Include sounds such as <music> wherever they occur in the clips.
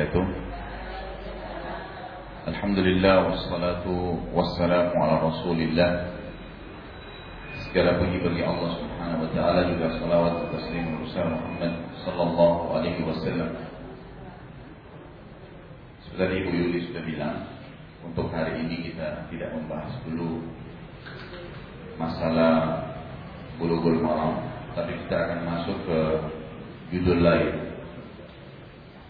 Wabarakatuh. Alhamdulillah wassalatu wassalamu ala Rasulillah. Segala puji bagi Allah Subhanahu wa taala juga salawat dan taslim Rasul Muhammad sallallahu alaihi wasallam. Seperti Ibu Yuli sudah bilang, untuk hari ini kita tidak membahas dulu masalah bulu-bulu maram, tapi kita akan masuk ke judul lain.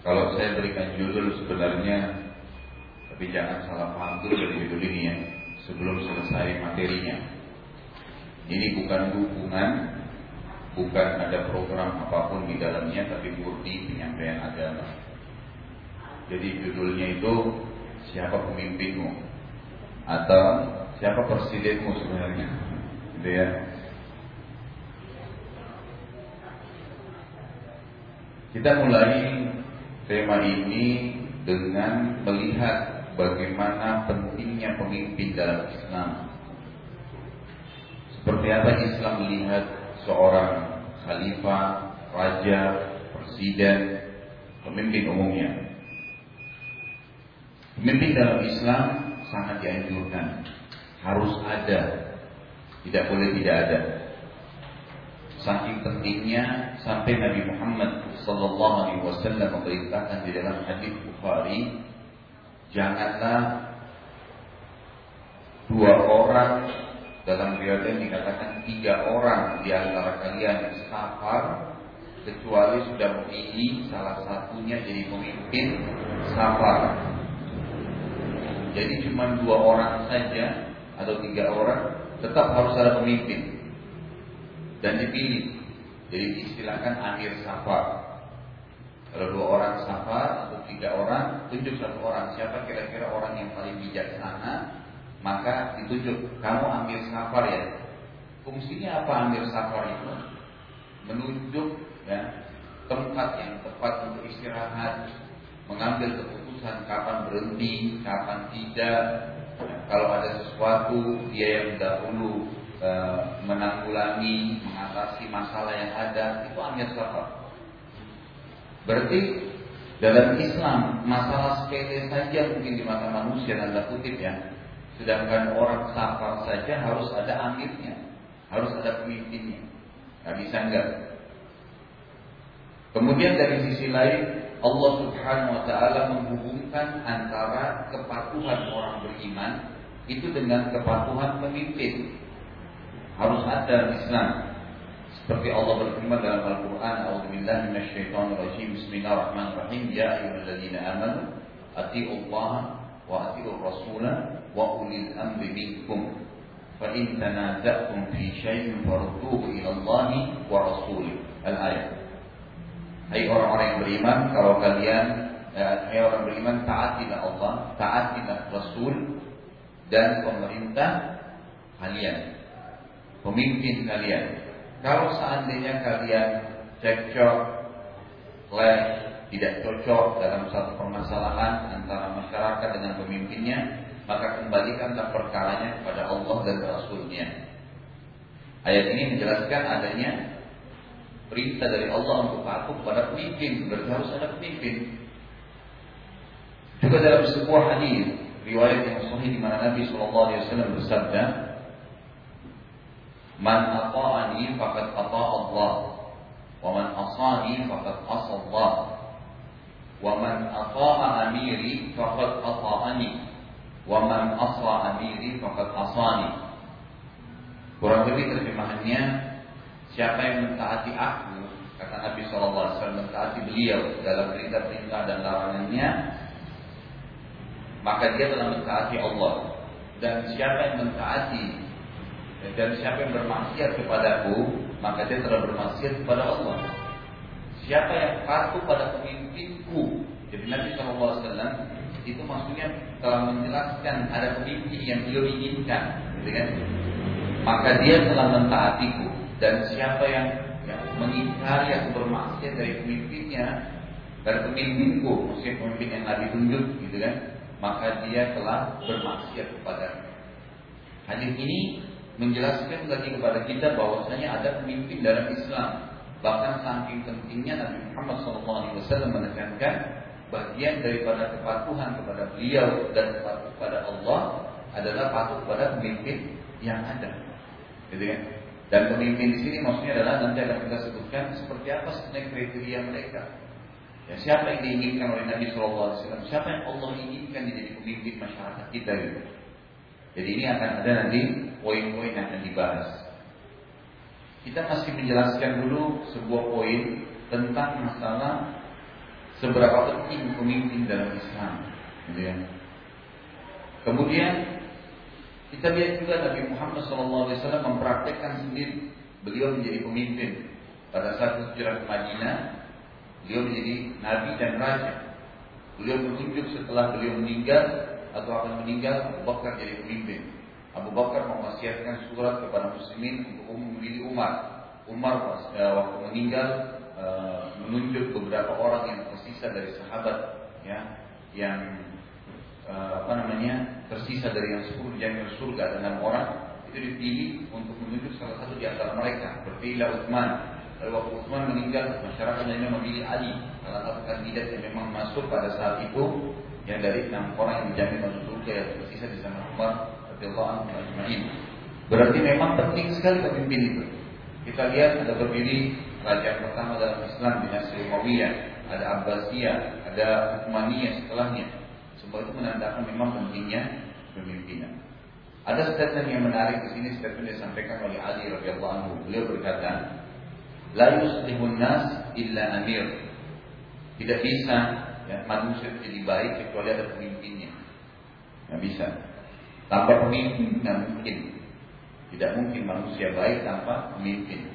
Kalau saya berikan judul sebenarnya tapi jangan salah paham dulu dari judul ini ya sebelum selesai materinya. Ini bukan dukungan, bukan ada program apa pun di dalamnya, tapi murni penyampaian agama. Jadi judulnya itu siapa pemimpinmu atau siapa presidenmu sebenarnya, gitu ya. Kita mulai tema ini dengan melihat bagaimana pentingnya pemimpin dalam Islam. Seperti apa Islam melihat seorang khalifah, raja, presiden, pemimpin umumnya. Pemimpin dalam Islam sangat dianjurkan, harus ada, tidak boleh tidak ada. Saking pentingnya sampai Nabi Muhammad Sallallahu Alaihi Wasallam memerintahkan di dalam hadis Bukhari Janganlah dua orang dalam riwayat dikatakan tiga orang di antara kalian safar kecuali sudah memilih salah satunya jadi pemimpin safar. Jadi cuma dua orang saja atau tiga orang tetap harus ada pemimpin dan dipilih. Jadi istilahkan akhir safar. Kalau dua orang safar atau tiga orang, tunjuk satu orang. Siapa kira-kira orang yang paling bijaksana, maka ditunjuk. Kamu ambil safar ya. Fungsinya apa ambil safar itu? Menunjuk ya, tempat yang tepat untuk istirahat, mengambil keputusan kapan berhenti, kapan tidak. Kalau ada sesuatu, dia yang dahulu e, menanggulangi, mengatasi masalah yang ada, itu ambil safar. Berarti dalam Islam masalah sepele saja mungkin di mata manusia tanda kutip ya. Sedangkan orang safar saja harus ada amirnya, harus ada pemimpinnya. Gak bisa enggak. Kemudian dari sisi lain Allah Subhanahu wa taala menghubungkan antara kepatuhan orang beriman itu dengan kepatuhan pemimpin. Harus ada Islam. Seperti Allah berfirman dalam Al-Quran, A'udzubillahi minasyaitonirrajim. Bismillahirrahmanirrahim. Ya ayyuhalladzina amanu atii'ullaha wa atii'ur rasula wa ulil amri minkum. Fi syai'in farudduhu ila Allahi wa rasulih. Al-ayat. Hai orang-orang yang beriman, kalau kalian eh, hai orang beriman taatilah Allah, taatilah Rasul dan pemerintah kalian, pemimpin kalian. Kalau seandainya kalian cekcok, clash, tidak cocok dalam satu permasalahan antara masyarakat dengan pemimpinnya, maka kembalikanlah perkaranya kepada Allah dan Rasulnya. Ayat ini menjelaskan adanya perintah dari Allah untuk patuh pada pemimpin, berarti harus ada pemimpin. Juga dalam sebuah hadis riwayat yang sahih di mana Nabi SAW bersabda, Man ata'ani faqad ata'a Allah. Wa man asani faqad asa Allah. Wa man ata'a amiri faqad ata'ani. Wa man asa amiri faqad asani. Kurang lebih terjemahannya siapa yang mentaati aku kata Nabi SAW mentaati beliau dalam perintah-perintah dan larangannya maka dia telah mentaati Allah. Dan siapa yang mentaati dan siapa yang bermaksiat kepadaku, maka dia telah bermaksiat kepada Allah. Siapa yang patuh pada pemimpinku, jadi Nabi SAW itu maksudnya telah menjelaskan ada pemimpin yang beliau inginkan, gitu kan? Maka dia telah mentaatiku dan siapa yang, yang mengingkari atau bermaksiat dari pemimpinnya dari pemimpinku, maksudnya pemimpin yang Nabi tunjuk, gitu kan? Maka dia telah bermaksiat kepada Hadis ini menjelaskan lagi kepada kita bahwasanya ada pemimpin dalam Islam. Bahkan saking pentingnya Nabi Muhammad SAW menekankan bagian daripada kepatuhan kepada beliau dan kepatuhan kepada Allah adalah patuh kepada pemimpin yang ada. Gitu kan? Dan pemimpin di sini maksudnya adalah nanti akan kita sebutkan seperti apa sebenarnya kriteria mereka. Ya, siapa yang diinginkan oleh Nabi SAW? Siapa yang Allah inginkan menjadi pemimpin masyarakat kita gitu. Jadi ini akan ada nanti poin-poin yang akan dibahas. Kita masih menjelaskan dulu sebuah poin tentang masalah seberapa penting pemimpin dalam Islam. Gitu ya. Kemudian kita lihat juga Nabi Muhammad SAW mempraktekkan sendiri beliau menjadi pemimpin pada saat hijrah ke Madinah. Beliau menjadi nabi dan raja. Beliau menunjuk setelah beliau meninggal atau akan meninggal Abu Bakar jadi pemimpin. Abu Bakar mewasiatkan surat kepada muslimin untuk memilih Umar. Umar uh, waktu meninggal uh, menunjuk beberapa orang yang tersisa dari sahabat ya yang uh, apa namanya tersisa dari yang sepuluh jamiah surga enam orang itu dipilih untuk menunjuk salah satu di antara mereka. Berpilih Utsman. Lalu waktu Utsman meninggal, masyarakat yang memilih Ali, salah satu kandidat yang memang masuk pada saat itu yang dari enam orang yang dijamin masuk surga yang tersisa di sana Umar radhiyallahu anhu Berarti memang penting sekali pemimpin itu. Kita lihat ada berdiri raja pertama dalam Islam dinasti Umayyah, ada Abbasiyah, ada Uthmaniyah setelahnya. Semua itu menandakan memang pentingnya pemimpinan. Ada statement yang menarik di sini statement yang disampaikan oleh Ali radhiyallahu anhu. Beliau berkata, "La yuslihun nas illa amir." Tidak bisa ya, manusia jadi baik kecuali ada pemimpinnya. Nggak bisa. Tanpa pemimpin nggak mungkin. Tidak mungkin manusia baik tanpa pemimpin.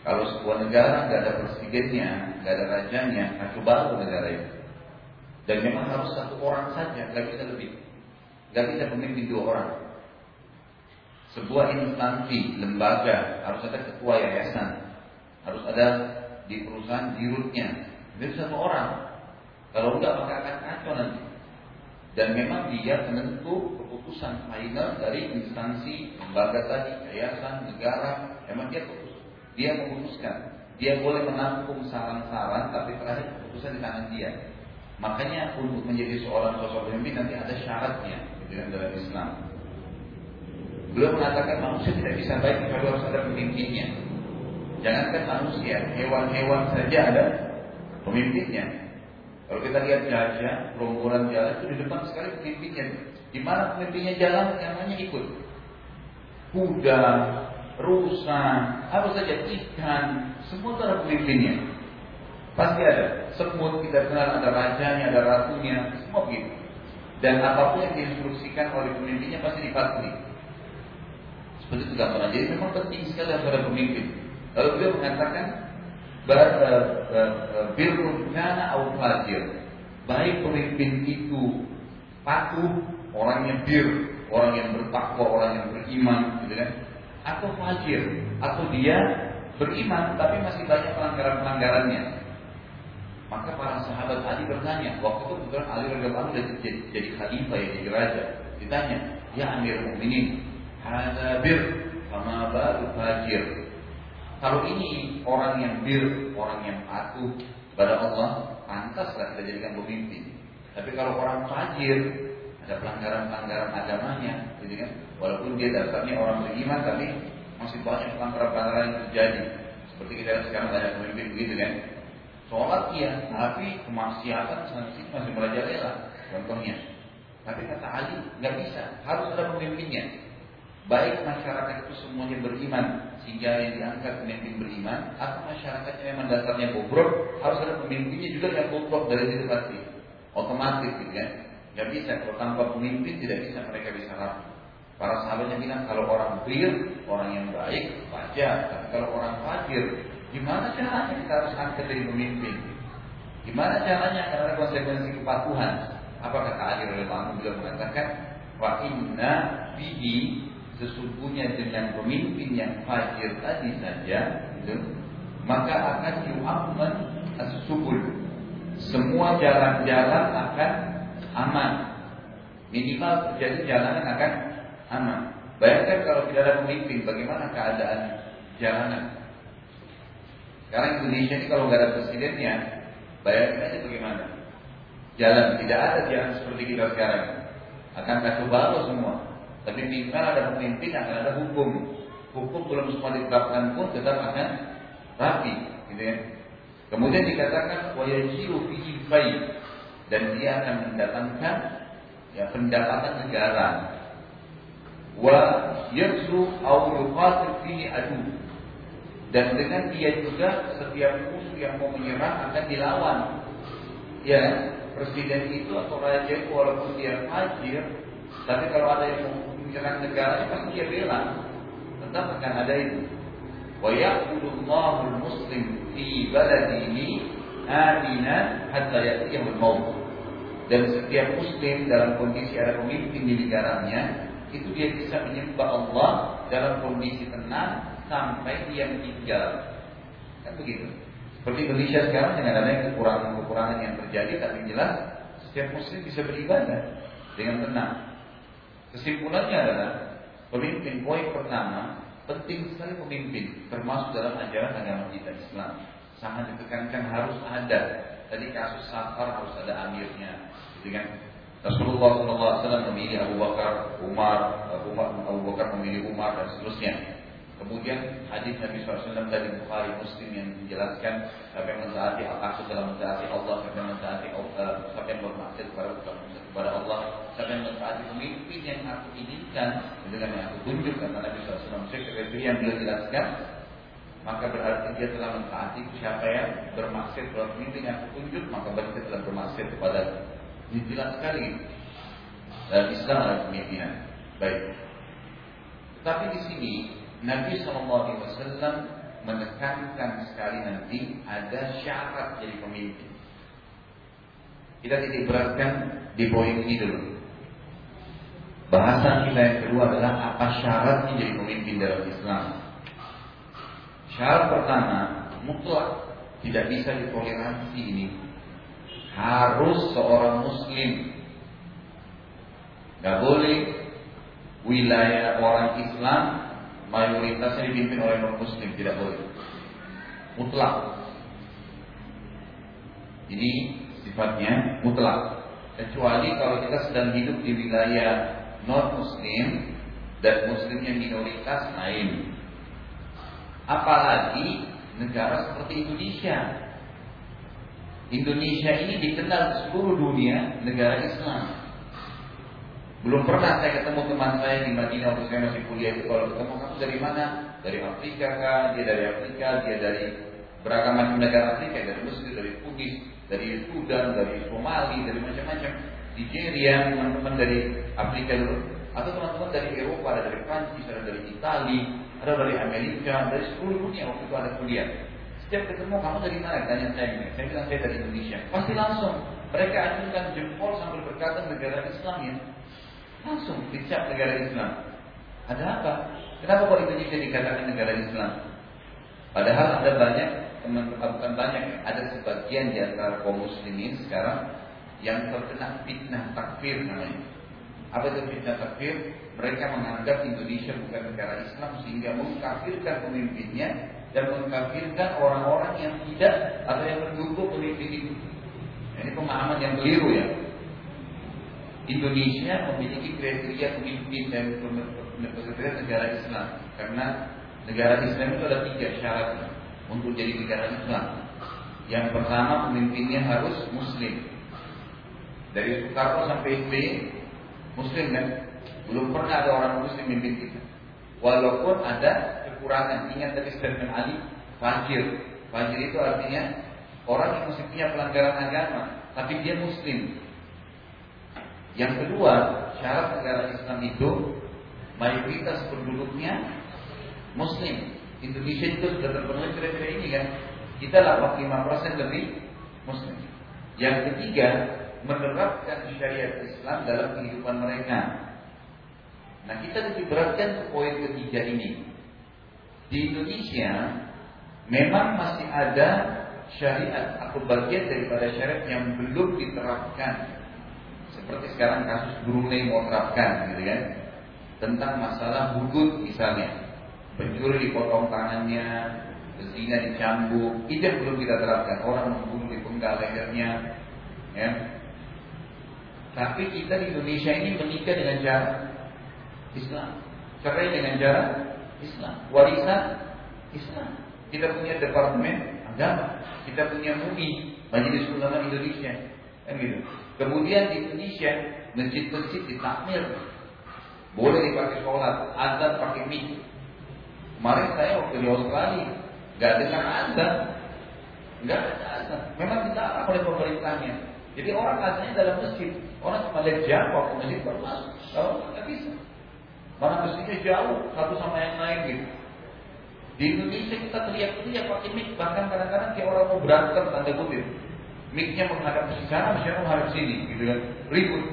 Kalau sebuah negara nggak ada presidennya, nggak ada rajanya, kacau baru negara itu. Dan memang harus satu orang saja, nggak bisa lebih. Nggak bisa pemimpin dua orang. Sebuah instansi, lembaga, harus ada ketua yayasan, harus ada di perusahaan dirutnya. Itu satu orang. Kalau enggak maka akan kacau nanti. Dan memang dia penentu keputusan final dari instansi, lembaga tadi, yayasan, negara. Memang dia putus. Dia memutuskan. Dia boleh menampung saran-saran, tapi terakhir keputusan di tangan dia. Makanya untuk menjadi seorang sosok pemimpin nanti ada syaratnya gitu dalam Islam. Beliau mengatakan manusia tidak bisa baik kalau harus ada pemimpinnya. Jangankan manusia, hewan-hewan saja ada pemimpinnya. Kalau kita lihat gajah, rombongan jalan itu di depan sekali pemimpinnya. Di mana pemimpinnya jalan, yang namanya ikut. Kuda, rusa, apa saja, ikan, semua itu ada pemimpinnya. Pasti ada. Semut kita kenal ada rajanya, ada ratunya, semua begitu. Dan apa pun yang diinstruksikan oleh pemimpinnya pasti dipatuhi. Seperti itu gambaran. Jadi memang penting sekali ada pemimpin. Lalu beliau mengatakan birrun kana au fajir. Baik pemimpin itu patuh, orangnya bir, orang yang bertakwa, orang yang beriman, gitu kan? Atau fajir, atau dia beriman tapi masih banyak pelanggaran-pelanggarannya. Maka para sahabat Ali bertanya, waktu itu kebetulan Ali radhiyallahu anhu jadi, jadi khalifah ya jadi raja. Ditanya, ya Amir Mukminin, hadza bir, sama baru fajir. Kalau ini orang yang bir, orang yang patuh kepada Allah, pantaslah kita jadikan pemimpin. Tapi kalau orang fajir, ada pelanggaran-pelanggaran agamanya, gitu kan? Walaupun dia dasarnya orang beriman, tapi masih banyak pelanggaran-pelanggaran yang terjadi. Seperti kita sekarang banyak pemimpin begitu kan? Sholat iya, tapi kemaksiatan masih merajalela. Contohnya. Tapi kata Ali, nggak bisa, harus ada pemimpinnya. Baik masyarakat itu semuanya beriman sehingga yang diangkat pemimpin beriman atau masyarakatnya memang dasarnya bobrok harus ada pemimpinnya juga yang bobrok dari situ pasti otomatis gitu kan nggak bisa. Kalau tanpa pemimpin tidak bisa mereka bisa rapi para sahabatnya bilang kalau orang bir orang yang baik wajar. Tapi kalau orang fajir gimana caranya kita harus angkat dari pemimpin? Gimana caranya? Karena konsekuensi kepatuhan. Apa kata Ali radhiyallahu juga mengatakan wa inna bihi sesungguhnya dengan pemimpin yang fajir tadi saja gitu, maka akan yu'amman as-subul semua jalan-jalan akan aman minimal terjadi jalanan akan aman bayangkan kalau tidak ada pemimpin bagaimana keadaan jalanan Sekarang Indonesia ini kalau nggak ada presidennya, bayangin aja bagaimana. Jalan tidak ada jalan seperti kita sekarang. Akan kacau balau semua. Tapi minimal ada pemimpin akan ada hukum. Hukum belum semua diterapkan pun tetap akan rapi, gitu ya. Kemudian dikatakan wayajiru fihi dan dia akan mendatangkan ya pendapatan negara. Wa yajru aw yuqatil fihi adu. Dan dengan dia juga setiap musuh yang mau menyerang akan dilawan. Ya, presiden itu atau raja itu walaupun dia fajir, tapi kalau ada yang menyerang negara pasti dia bela. Tetap akan ada itu. Wa yaqulullahu muslim fi baladihi amina hatta ya'tiyahul maut. Dan setiap muslim dalam kondisi ada pemimpin di negaranya, itu dia bisa menyembah Allah dalam kondisi tenang sampai dia meninggal. Kan begitu. Seperti Indonesia sekarang dengan adanya kekurangan-kekurangan yang terjadi, tapi jelas setiap muslim bisa beribadah dengan tenang. Kesimpulannya adalah pemimpin poin pertama penting sekali pemimpin termasuk dalam ajaran agama kita Islam. Sangat ditekankan harus ada. Tadi kasus safar harus ada amirnya, dengan Rasulullah SAW memilih Abu Bakar, Umar, Umar, Abu Bakar memilih Umar dan seterusnya. Kemudian hadis Nabi SAW dari Bukhari Muslim yang menjelaskan siapa yang mentaati aku telah mentaati Allah, siapa yang mentaati Allah, siapa yang bermaksud kepada kepada Allah, siapa yang mentaati pemimpin yang aku inginkan dengan yang aku tunjuk kata Nabi SAW. Seketika yang beliau jelaskan, maka berarti dia telah mentaati siapa yang bermaksud kepada pemimpin yang aku tunjuk, maka berarti telah bermaksud kepada jelas sekali dalam Islam ada pemimpinan. Baik. Tetapi di sini Nabi SAW menekankan sekali nanti ada syarat jadi pemimpin. Kita tidak beratkan di poin ini dulu. Bahasan kita yang kedua adalah apa syaratnya jadi pemimpin dalam Islam. Syarat pertama, mutlak tidak bisa ditoleransi ini. Harus seorang muslim. Gak boleh wilayah orang Islam mayoritasnya dipimpin oleh non muslim tidak boleh. Mutlak. Ini sifatnya mutlak. Kecuali kalau kita sedang hidup di wilayah non muslim dan muslimnya minoritas lain. Apalagi negara seperti Indonesia. Indonesia ini dikenal seluruh dunia negara Islam belum pernah saya ketemu teman saya di Madinah waktu saya masih kuliah itu kalau ketemu kamu dari mana? Dari Afrika kah? Dia dari Afrika, dia dari beragam macam negara Afrika, dari Mesir, dari Kudus, dari Sudan, dari Somali, dari macam-macam. Nigeria, teman-teman dari Afrika dulu, atau teman-teman dari Eropa, ada dari Prancis, ada dari Italia, ada dari Amerika, dari seluruh dunia waktu itu ada kuliah. Setiap ketemu kamu dari mana? Tanya saya ini. Saya bilang saya dari Indonesia. Pasti langsung mereka acungkan jempol sambil berkata negara Islam ya. Langsung dicap negara Islam. Ada apa? Kenapa kok Indonesia dikatakan negara Islam? Padahal ada banyak teman-teman bukan banyak, ada sebagian di antara kaum muslimin sekarang yang terkena fitnah takfir namanya. Apa itu fitnah takfir? Mereka menganggap Indonesia bukan negara Islam sehingga mengkafirkan pemimpinnya dan mengkafirkan orang-orang yang tidak atau yang mendukung pemimpin itu. Ini pemahaman yang keliru ya. Indonesia memiliki kriteria pemimpin dan kriteria negara Islam karena negara Islam itu ada tiga syarat untuk jadi negara Islam. Yang pertama pemimpinnya harus Muslim. Dari Soekarno sampai SBY Muslim kan? Belum pernah ada orang Muslim memimpin kita. Walaupun ada kekurangan. Ingat tadi statement Ali, fajir. Fajir itu artinya orang yang masih punya pelanggaran agama, tapi dia Muslim. Yang kedua, syarat negara Islam itu mayoritas penduduknya Muslim. Indonesia itu sudah terpenuhi kriteria ini kan. Kita 85% lebih Muslim. Yang ketiga, menerapkan syariat Islam dalam kehidupan mereka. Nah kita diberatkan ke poin ketiga ini. Di Indonesia memang masih ada syariat atau bagian daripada syariat yang belum diterapkan seperti sekarang kasus Brunei mau terapkan gitu kan tentang masalah hudud misalnya pencuri dipotong tangannya berzina dicambuk, itu yang belum kita terapkan. Orang membunuh di penggal lehernya, ya. Tapi kita di Indonesia ini menikah dengan cara Islam, cerai dengan cara Islam, warisan Islam. Kita punya departemen agama, kita punya MUI, Majelis Ulama Indonesia, kan gitu. Kemudian di Indonesia masjid-masjid ditakmir, boleh dipakai sholat, azan pakai mic. Kemarin saya waktu di Australia, nggak dengar azan, nggak ada azan. Memang dilarang oleh pemerintahnya. Jadi orang azannya dalam masjid, orang cuma lihat jam waktu masjid baru. Kalau nggak bisa. Mana masjidnya jauh satu sama yang lain gitu. Di Indonesia kita teriak-teriak pakai mic, bahkan kadang-kadang kayak orang mau berantem tanda kutip. Mic-nya menghadap ke sana, misalnya menghadap sini, gitu kan. Ribut.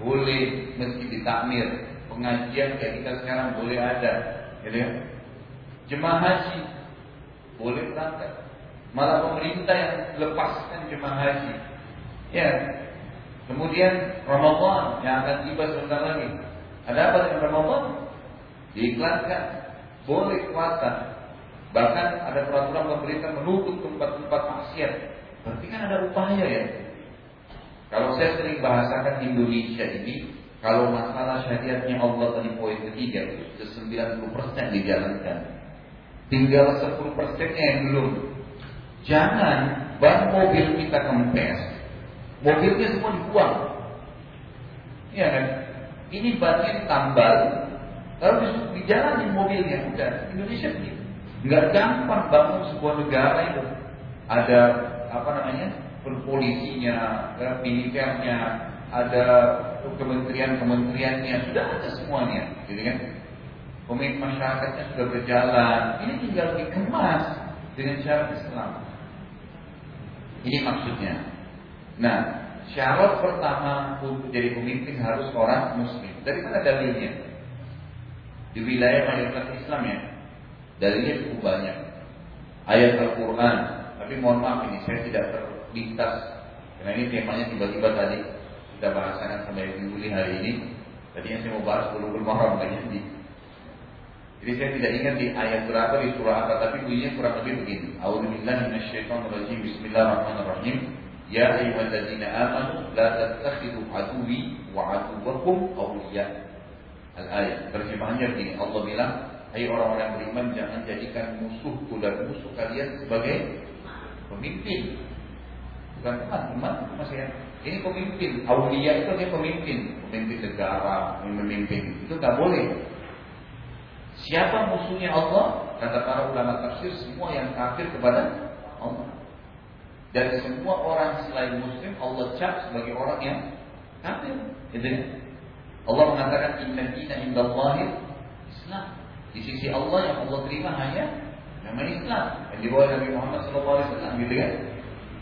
Boleh meski ditakmir, pengajian kayak kita sekarang boleh ada, gitu kan. Jemaah haji boleh berangkat. Malah pemerintah yang lepaskan jemaah haji. Ya. Kemudian Ramadan yang akan tiba sebentar lagi. Ada apa dengan Ramadan? Diiklankan boleh puasa. Bahkan ada peraturan pemerintah menutup tempat-tempat maksiat. Berarti kan ada upaya ya. Kalau saya sering bahasakan Indonesia ini, kalau masalah syariatnya Allah tadi poin ketiga itu 90% dijalankan. Tinggal 10 persennya yang belum. Jangan ban mobil kita kempes, mobilnya semua dibuang. Iya kan? Ini bannya tambal, lalu dijalanin mobilnya. Udah, Indonesia begitu. Nggak gampang bangun sebuah negara itu. Ada apa namanya? polisinya, militernya, ada kementerian-kementeriannya, sudah ada semuanya, gitu kan? Pemimpin masyarakatnya sudah berjalan, ini tinggal dikemas dengan cara Islam. Ini maksudnya. Nah, syarat pertama untuk jadi pemimpin harus orang Muslim. Dari mana dalilnya? Di wilayah mayoritas Islam ya, dalilnya cukup banyak. Ayat Al-Quran, tapi mohon maaf ini saya tidak terlintas karena ini temanya tiba-tiba tadi kita bahasakan sampai Juli hari ini. Tadinya saya mau bahas bulu-bulu mahram kan jadi. Jadi saya tidak ingat di ayat berapa di surah apa tapi bunyinya kurang lebih begini. A'udzubillahi minasyaitonirrajim. Bismillahirrahmanirrahim. Ya ayyuhalladzina amanu la tattakhidhu aduwi wa aduwwakum awliya. Al-ayat. Terjemahannya begini. Allah bilang, "Hai orang-orang beriman, jangan jadikan musuhku dan musuh kalian sebagai pemimpin." Bukan teman, teman masih ya. Ini pemimpin. Aulia itu dia pemimpin, pemimpin negara, pemimpin. Itu nggak boleh. Siapa musuhnya Allah? Kata para ulama tafsir semua yang kafir kepada Allah. Dan semua orang selain muslim Allah cap sebagai orang yang kafir. Gitu ya? Allah mengatakan inna dina indallahi Islam. Di sisi Allah yang Allah terima hanya nama Islam. Yang dibawa Nabi Muhammad SAW gitu kan.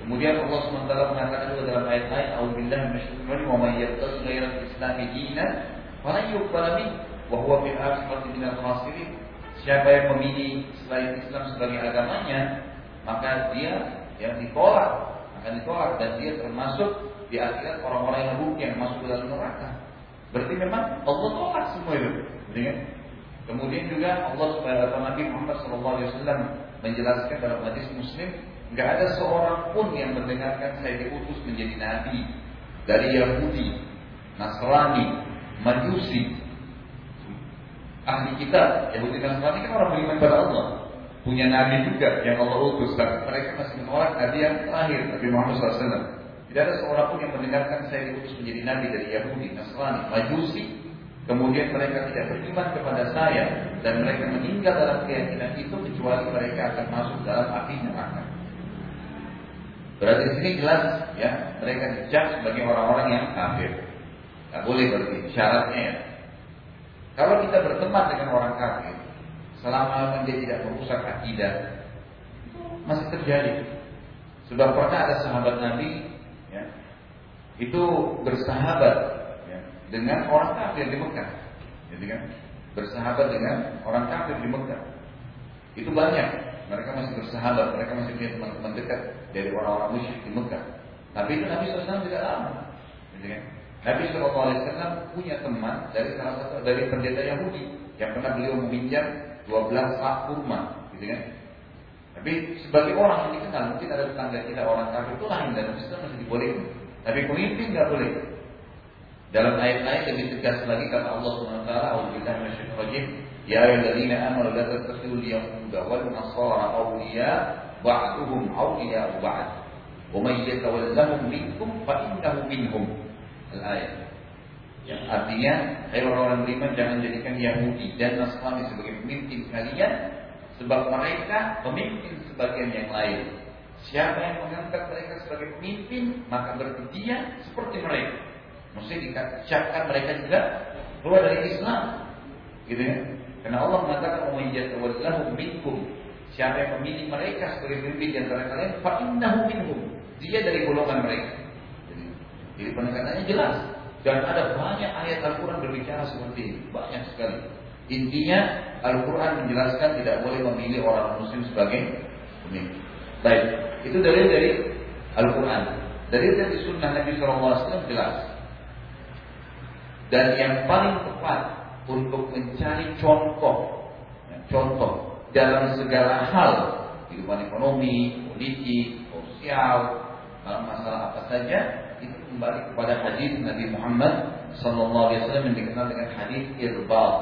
Kemudian Allah SWT mengatakan juga dalam ayat lain, "A'udzubillahi minasyaitonir wa may ghairal islami dinan falan yuqbal min wa huwa fil akhirati minal khasirin." Siapa yang memilih selain Islam sebagai agamanya, maka dia yang ditolak, akan ditolak dan dia termasuk di akhirat orang-orang yang rugi yang masuk ke dalam neraka. Berarti memang Allah tolak semua itu, kan? Kemudian juga Allah Subhanahu Nabi Muhammad SAW menjelaskan dalam hadis Muslim, nggak ada seorang pun yang mendengarkan saya diutus menjadi nabi dari Yahudi, Nasrani, Majusi, ahli kitab. Yahudi Nasrani kan orang beriman pada Allah. Punya nabi juga yang Allah utus tapi mereka masih menolak nabi yang terakhir Nabi Muhammad SAW tidak ada seorang pun yang mendengarkan saya diutus menjadi nabi dari Yahudi Nasrani Majusi kemudian mereka tidak beriman kepada saya dan mereka meninggal dalam keyakinan itu kecuali mereka akan masuk dalam api neraka. Berarti di sini jelas ya mereka dicap sebagai orang-orang yang kafir. Tidak boleh berarti syaratnya ya. Kalau kita berteman dengan orang kafir, selama dia tidak merusak akidah, masih terjadi. Sudah pernah ada sahabat Nabi, ya, itu bersahabat dengan orang kafir di Mekah, jadi kan bersahabat dengan orang kafir di Mekah. Itu banyak. Mereka masih bersahabat, mereka masih punya teman-teman dekat dari orang-orang musyrik di Mekah. Tapi itu Nabi SAW tidak lama. Gitu kan? Nabi SAW punya teman dari salah satu dari pendeta Yahudi yang pernah beliau meminjam 12 sak kurma, gitu kan? Tapi sebagai orang yang dikenal, mungkin ada tetangga kita orang kafir itu lain dalam Islam masih dibolehkan. Tapi pemimpin nggak boleh. Dalam ayat-ayat lebih tegas lagi kata Allah SWT, "Auzubillahi minasyaitonir rajim, ya ayyuhalladzina amanu la tattakhidul yahuda wal nasara awliya ba'duhum awliya ba'd. Wa may yatawallahum minkum fa innahu minhum." Al-ayat. Yang artinya, hai orang-orang beriman jangan jadikan Yahudi dan Nasrani sebagai pemimpin kalian Sebab mereka pemimpin sebagian yang lain. Siapa yang mengangkat mereka sebagai pemimpin, maka berarti dia seperti mereka. Mesti dikatakan mereka juga keluar dari Islam. Gitu ya. Karena Allah mengatakan umayyatawallahu minkum. Siapa yang memilih mereka sebagai pemimpin di antara kalian, fa innahu minhum. Dia dari golongan mereka. Jadi, jadi penekanannya jelas. Dan ada banyak ayat Al-Quran berbicara seperti ini. Banyak sekali. Intinya Al-Quran menjelaskan tidak boleh memilih orang muslim sebagai pemimpin. Baik, itu dari dari Al-Quran. Dari dari Sunnah Nabi SAW jelas dan yang paling tepat untuk mencari contoh ya, contoh dalam segala hal kehidupan ekonomi, politik, sosial, dalam masalah apa saja itu kembali kepada hadis Nabi Muhammad sallallahu alaihi wasallam yang dikenal dengan hadis irbal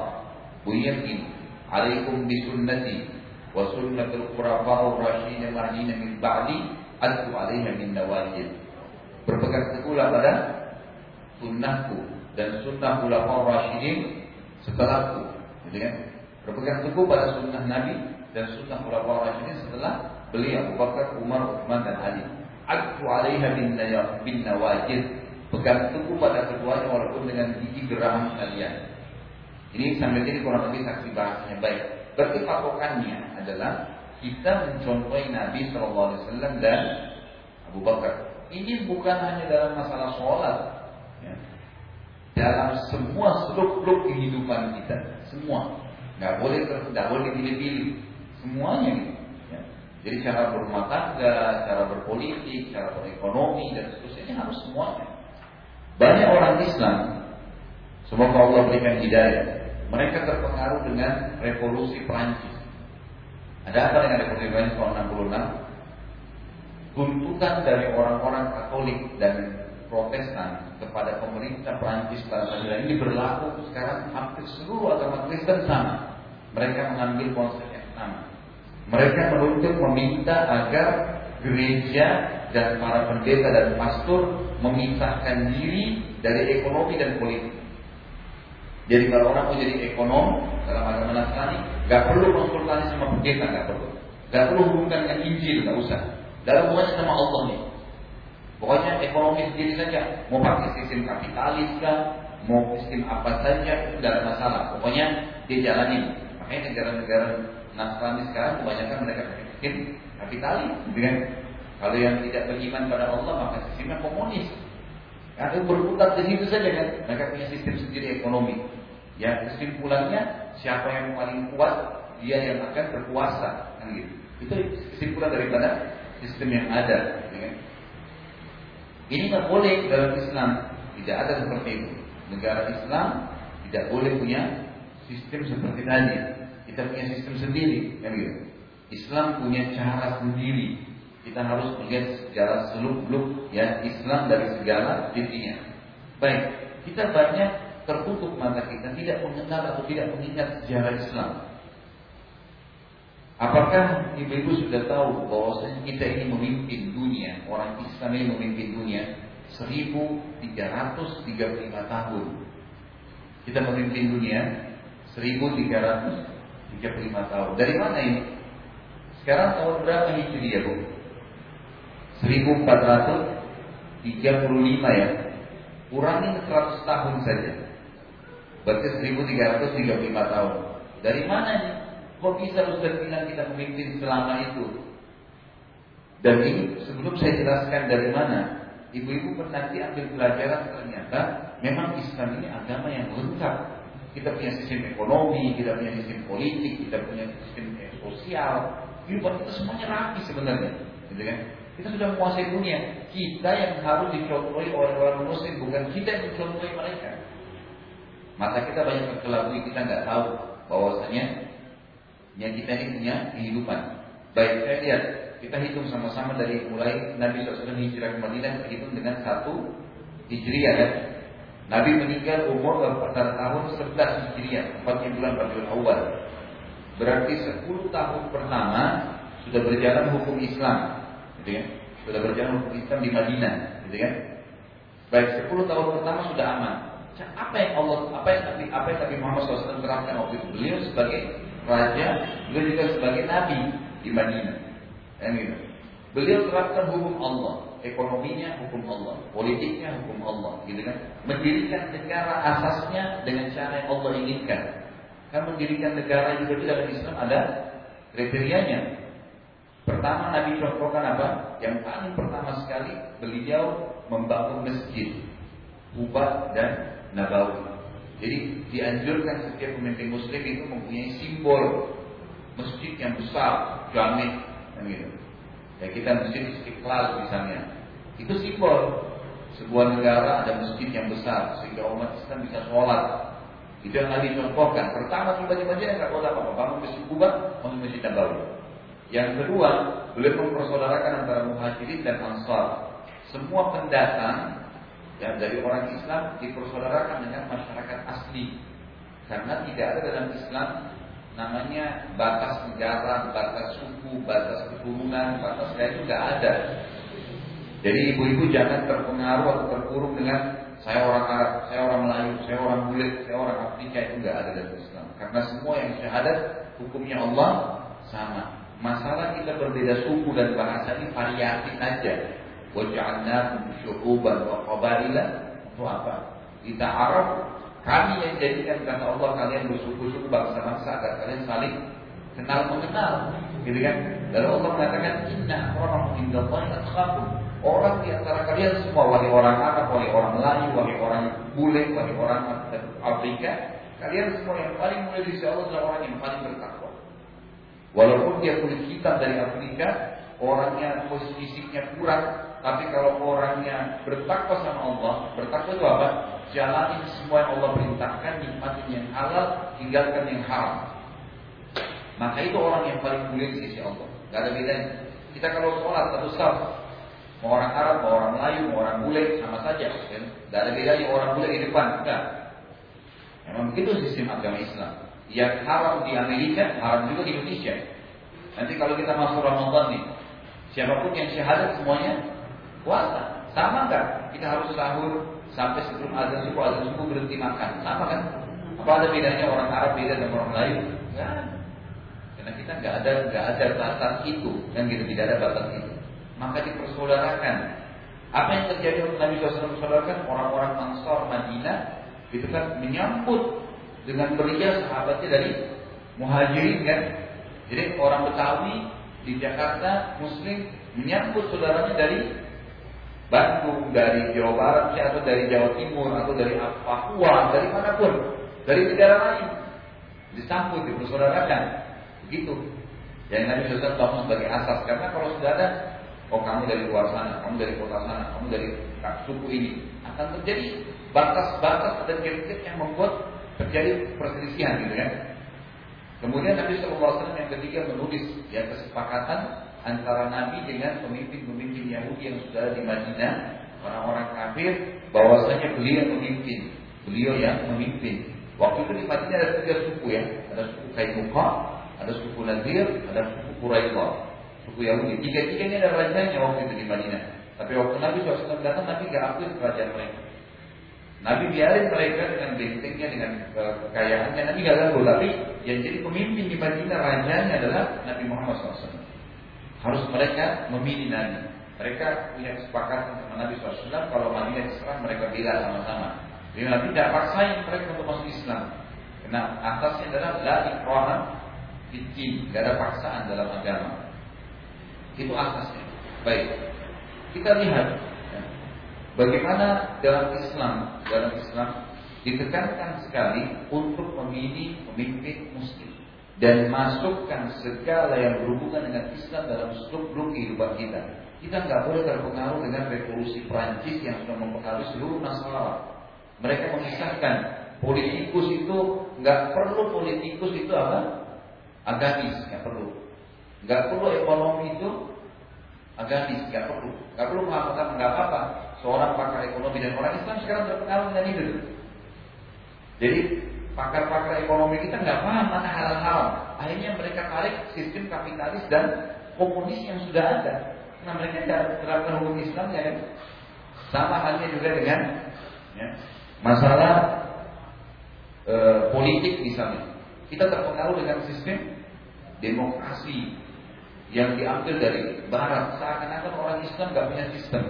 buyakin "Alaikum bi sunnati wa sunnatul khulafa'ir rasyidin mahdina min ba'di addu alaihi min nawajid." Berpegang teguhlah pada sunnahku dan sunnah ulama rasyidin setelahku gitu kan berpegang teguh pada sunnah Nabi dan sunnah ulama rasyidin setelah beliau Abu Bakar, Umar, Utsman dan Ali Aku alaiha bin, bin nawajid pegang teguh pada keduanya walaupun dengan gigi geraham kalian ini sambil ini kurang lebih saksi bahasanya baik. Berarti patokannya adalah kita mencontohi Nabi SAW dan Abu Bakar. Ini bukan hanya dalam masalah sholat. Dalam semua seluk-beluk kehidupan kita, semua. Nggak boleh nggak boleh dipilih-pilih, semuanya gitu. Ya. Jadi cara berumah tangga, cara berpolitik, cara berekonomi dan seterusnya harus semuanya. Banyak orang Islam, semoga Allah berikan hidayah, mereka terpengaruh dengan revolusi Prancis. Ada apa dengan revolusi Prancis tahun 66? Tuntutan dari orang-orang Katolik dan Protestan kepada pemerintah Prancis pada masa ini berlaku sekarang hampir seluruh agama Kristen sama. Mereka mengambil konsep yang sama. Mereka menuntut meminta agar gereja dan para pendeta dan pastor memisahkan diri dari ekonomi dan politik. Jadi kalau orang mau jadi ekonom dalam agama Nasrani, nggak perlu konsultasi sama pendeta, nggak perlu. Nggak perlu hubungkan dengan Injil, nggak usah. Dalam hubungannya sama Allah nih. Pokoknya ekonomi sendiri saja. Mau pakai sistem kapitalis kan, mau sistem apa saja itu tidak ada masalah. Pokoknya dia jalanin. Makanya negara-negara Nasrani sekarang kebanyakan mereka pakai sistem kapitalis, kan? Kalau yang tidak beriman pada Allah maka sistemnya komunis. Karena berputar di situ saja kan. Mereka punya sistem sendiri ekonomi. Ya kesimpulannya siapa yang paling kuat dia yang akan berkuasa kan gitu. Itu kesimpulan daripada sistem yang ada. Ya kan? Ini nggak boleh dalam Islam. Tidak ada seperti itu. Negara Islam tidak boleh punya sistem seperti tadi. Kita punya sistem sendiri, kan gitu. Islam punya cara sendiri kita harus melihat secara seluk-beluk ya Islam dari segala sisinya. Baik, kita banyak tertutup mata kita tidak mengenal atau tidak mengingat sejarah Islam. Apakah ibu-ibu sudah tahu bahwa kita ini memimpin dunia, orang Islam ini memimpin dunia 1335 tahun. Kita memimpin dunia 1335 tahun. Dari mana ini? Sekarang tahun berapa Hijriah, Bu? 1435 ya. Kurangi 100 tahun saja. Berarti 1335 tahun. Dari mana nih? Kok bisa Ustaz bilang kita memimpin selama itu? Dan ini sebelum saya jelaskan dari mana, ibu-ibu nanti ambil pelajaran ternyata memang Islam ini agama yang lengkap. Kita punya sistem ekonomi, kita punya sistem politik, kita punya sistem sosial. Kehidupan itu semuanya rapi sebenarnya, gitu kan? Kita sudah menguasai dunia. Kita yang harus dicontohi oleh orang muslim, bukan kita yang mencontohi mereka. Mata kita banyak terkelabui, kita nggak tahu bahwasanya yang kita ini punya kehidupan. Baik, saya lihat kita hitung sama-sama dari mulai Nabi SAW hijrah ke Madinah kita hitung dengan satu hijriah kan. Nabi meninggal umur pada tahun 11 hijriah, 4 bulan Rabiul Awal. Berarti 10 tahun pertama sudah berjalan hukum Islam, gitu ya. Sudah berjalan hukum Islam di Madinah, gitu ya. Baik, 10 tahun pertama sudah aman. Apa yang Allah, apa yang Nabi, apa yang Nabi Muhammad SAW terapkan waktu itu? Beliau sebagai raja, beliau juga sebagai nabi di Madinah. Kan gitu. Beliau terapkan hukum Allah, ekonominya hukum Allah, politiknya hukum Allah, gitu kan. Mendirikan negara asasnya dengan cara yang Allah inginkan. Kan mendirikan negara juga di dalam Islam ada kriterianya. Pertama Nabi contohkan apa? Yang paling pertama sekali beliau membangun masjid, Ubat dan Nabawi. Jadi dianjurkan setiap pemimpin muslim itu mempunyai simbol masjid yang besar, jamin, kan gitu. Ya kita masjid istiqlal misalnya, itu simbol sebuah negara ada masjid yang besar sehingga umat Islam bisa sholat. Itu yang Nabi contohkan. Pertama tiba-tiba aja nggak boleh apa-apa, bangun masjid Kuba, bangun masjid Nabawi. Yang kedua, beliau mempersaudarakan antara muhajirin dan ansar. Semua pendatang yang dari orang Islam dipersaudarakan dengan masyarakat asli. Karena tidak ada dalam Islam namanya batas negara, batas suku, batas keturunan, batas kayak itu nggak ada. Jadi ibu-ibu jangan terpengaruh atau terkurung dengan saya orang Arab, saya orang Melayu, saya orang Bulet, saya orang Afrika itu nggak ada dalam Islam. Karena semua yang syahadat hukumnya Allah sama. Masalah kita berbeda suku dan bahasa ini variasi saja. Waj'alnakum syu'uban wa qabaila untuk apa? Kita Arab kami yang jadikan kata Allah kalian bersuku-suku bangsa-bangsa agar kalian saling kenal mengenal, gitu kan? Lalu Allah mengatakan inna akramakum indallahi atqakum. Orang di antara kalian semua wahai orang Arab, wahai orang Melayu, wahai orang bule, wahai orang Afrika, kalian semua yang paling mulia di Allah adalah orang yang paling bertakwa. Walaupun dia kulit hitam dari Afrika, orangnya posisi fisiknya kurang, tapi kalau orangnya bertakwa sama Allah, bertakwa itu apa? Jalani semua yang Allah perintahkan, nikmatin yang halal, tinggalkan yang haram. Maka itu orang yang paling mulia di sisi Allah. Gak ada bedanya. Kita kalau sholat satu saf, mau orang Arab, mau orang Melayu, mau orang bule, sama saja. Kan? Gak ada bedanya orang bule di depan. Enggak. Memang begitu sistem agama Islam. Yang haram di Amerika, haram juga di Indonesia. Nanti kalau kita masuk Ramadan nih, siapa pun yang syahadat semuanya puasa. Sama enggak? Kita harus sahur, sampai sebelum azan subuh. Azan subuh berhenti makan. Sama kan? Apa ada bedanya orang Arab beda dengan orang lain? Enggak karena kita nggak ada nggak ada batas itu. Kan gitu tidak ada batas itu. Maka dipersaudarakan. Apa yang terjadi waktu Nabi SAW mempersaudarakan orang-orang Ansar Madinah itu kan menyambut dengan meriah sahabatnya dari muhajirin kan? Jadi orang Betawi di Jakarta Muslim menyambut saudaranya dari Bandung, dari Jawa Barat, atau dari Jawa Timur, atau dari Papua, dari mana pun, dari negara lain, disambut, dipersaudarakan, begitu. Yang Nabi Sallallahu bangun sebagai asas, karena kalau sudah ada, oh kamu dari luar sana, kamu dari kota sana, kamu dari suku ini, akan terjadi batas-batas dan kritik yang membuat terjadi perselisihan gitu ya. Kemudian Nabi SAW yang ketiga menulis ya kesepakatan antara Nabi dengan pemimpin-pemimpin Yahudi yang sudah di Madinah, orang-orang kafir, bahwasanya beliau memimpin, beliau yang memimpin. Waktu itu di Madinah ada tiga suku ya, ada suku Kainuqa, ada suku Nadir, ada suku Quraidah, suku Yahudi. Tiga-tiganya ada rajanya waktu itu di Madinah. Tapi waktu Nabi SAW datang, Nabi gak akui kerajaan mereka. Nabi biarin mereka dengan bentengnya, dengan kekayaannya, Nabi gak ganggu. Tapi yang jadi pemimpin di Madinah rajanya adalah Nabi Muhammad SAW. Harus mereka memilih Nabi. Mereka punya kesepakatan sama Nabi SAW kalau Madinah diserang mereka bela sama-sama. Jadi Nabi tidak paksain mereka untuk masuk Islam. Karena atasnya adalah la ikraha fitin, tidak ada paksaan dalam agama. Itu asasnya. Baik. Kita lihat ya, bagaimana dalam Islam, dalam Islam ditekankan sekali untuk memilih pemimpin muslim dan masukkan segala yang berhubungan dengan Islam dalam struktur kehidupan kita. Kita nggak boleh terpengaruh dengan revolusi Prancis yang sudah mempengaruhi seluruh masalah. Mereka mengisahkan politikus itu nggak perlu politikus itu apa? Agamis, nggak perlu. Nggak perlu ekonomi itu agamis, nggak perlu. Nggak perlu mengatakan nggak apa-apa. Seorang pakar ekonomi dan orang Islam sekarang terpengaruh dengan itu. Jadi pakar-pakar ekonomi kita nggak paham mana halal haram. Akhirnya mereka tarik sistem kapitalis dan komunis yang sudah ada. Nah mereka tidak terapkan hukum Islam ya? Sama halnya juga dengan ya, masalah e, politik misalnya. Kita terpengaruh dengan sistem demokrasi yang diambil dari Barat. Seakan-akan orang Islam nggak punya sistem.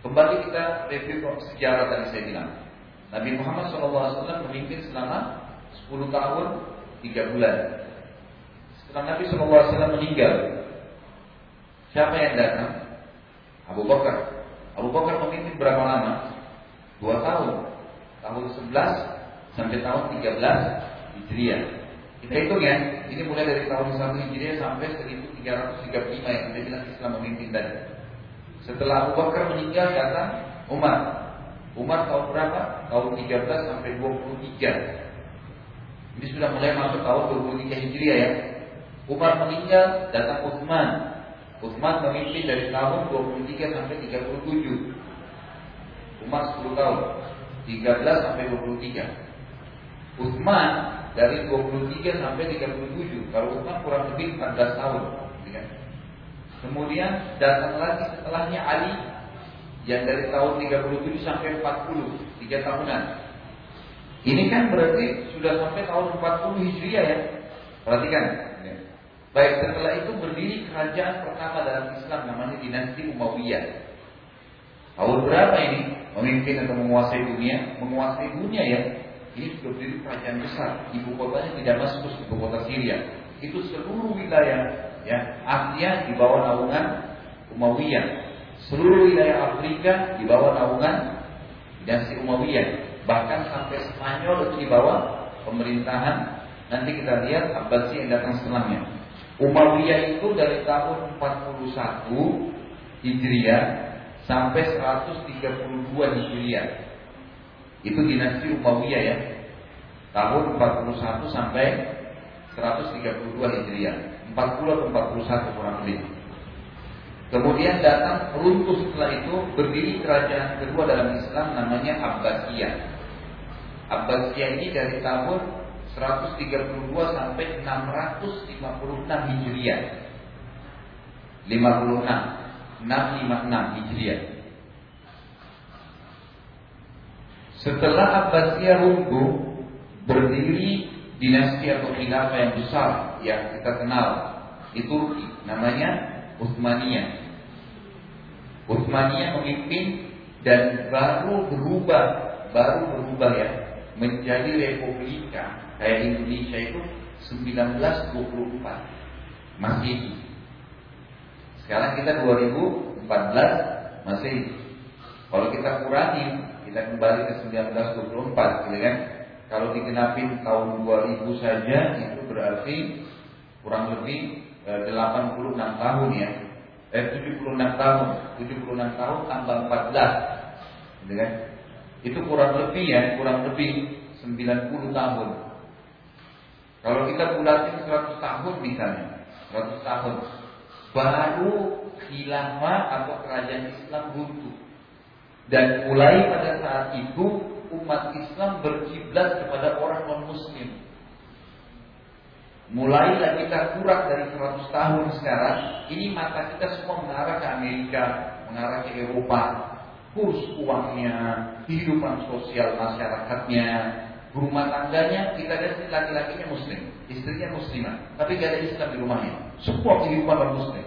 Kembali kita review sejarah tadi saya bilang. Nabi Muhammad SAW memimpin selama 10 tahun 3 bulan. Setelah Nabi SAW meninggal, siapa yang datang? Abu Bakar. Abu Bakar memimpin berapa lama? Dua tahun. Tahun 11 sampai tahun 13 Hijriah. Kita hitung ya, ini mulai dari tahun 1 Hijriah sampai 1335 yang kita bilang Islam memimpin tadi. Setelah Abu Bakar meninggal datang Umar. Umar tahun berapa? Tahun 13 sampai 23. Ini sudah mulai masuk tahun 23 Hijriah ya. Umar meninggal, datang Utsman. Utsman memimpin dari tahun 23 sampai 37. Umar 10 tahun. 13 sampai 23. Utsman dari 23 sampai 37. Kalau Utsman kurang lebih 14 tahun. Ya. Kemudian datang lagi setelahnya Ali yang dari tahun 37 sampai 40, 3 tahunan. Ini kan berarti sudah sampai tahun 40 Hijriah ya. Perhatikan. Baik setelah itu berdiri kerajaan pertama dalam Islam namanya dinasti Umayyah. Tahun berapa ini memimpin atau menguasai dunia? Menguasai dunia ya. Ini sudah berdiri kerajaan besar. Ibu kotanya di Damaskus, ibu kota Syria. Itu seluruh wilayah ya Asia di bawah naungan Umayyah. Seluruh wilayah Afrika di bawah naungan dinasti Umayyah. Bahkan sampai Spanyol itu di bawah pemerintahan. Nanti kita lihat Abbasi yang datang setelahnya. Umayyah itu dari tahun 41 Hijriah sampai 132 Hijriah. Itu dinasti Umayyah ya. Tahun 41 sampai 132 Hijriah. 40 atau 41 kurang lebih. Kemudian datang runtuh setelah itu berdiri kerajaan kedua dalam Islam namanya Abbasiyah. Abbasiyah ini dari tahun 132 sampai 656 Hijriah. 56 656 Hijriah. Setelah Abbasiyah runtuh, berdiri dinasti atau khilafah yang besar yang kita kenal di Turki, namanya Utsmaniyah. Utsmaniyah memimpin dan baru berubah, baru berubah ya, menjadi republika. Kayak Indonesia itu 1924 masih sekarang kita 2014 masih kalau kita kurangi kita kembali ke 1924 gitu kan? Kalau digenapin tahun 2000 saja itu berarti kurang lebih 86 eh, tahun ya eh 76 tahun 76 tahun tambah 14 gitu kan itu kurang lebih ya kurang lebih 90 tahun kalau kita bulatin 100 tahun misalnya, 100 tahun, baru khilafah atau kerajaan Islam runtuh. Dan mulai pada saat itu umat Islam berkiblat kepada orang non muslim. Mulailah kita kurang dari 100 tahun sekarang, ini mata kita semua mengarah ke Amerika, mengarah ke Eropa. Kurs uangnya, kehidupan sosial masyarakatnya, Rumah tangganya kita lihat laki-lakinya muslim, istrinya muslimah, tapi gak ada Islam di rumahnya. Semua kehidupan non muslim.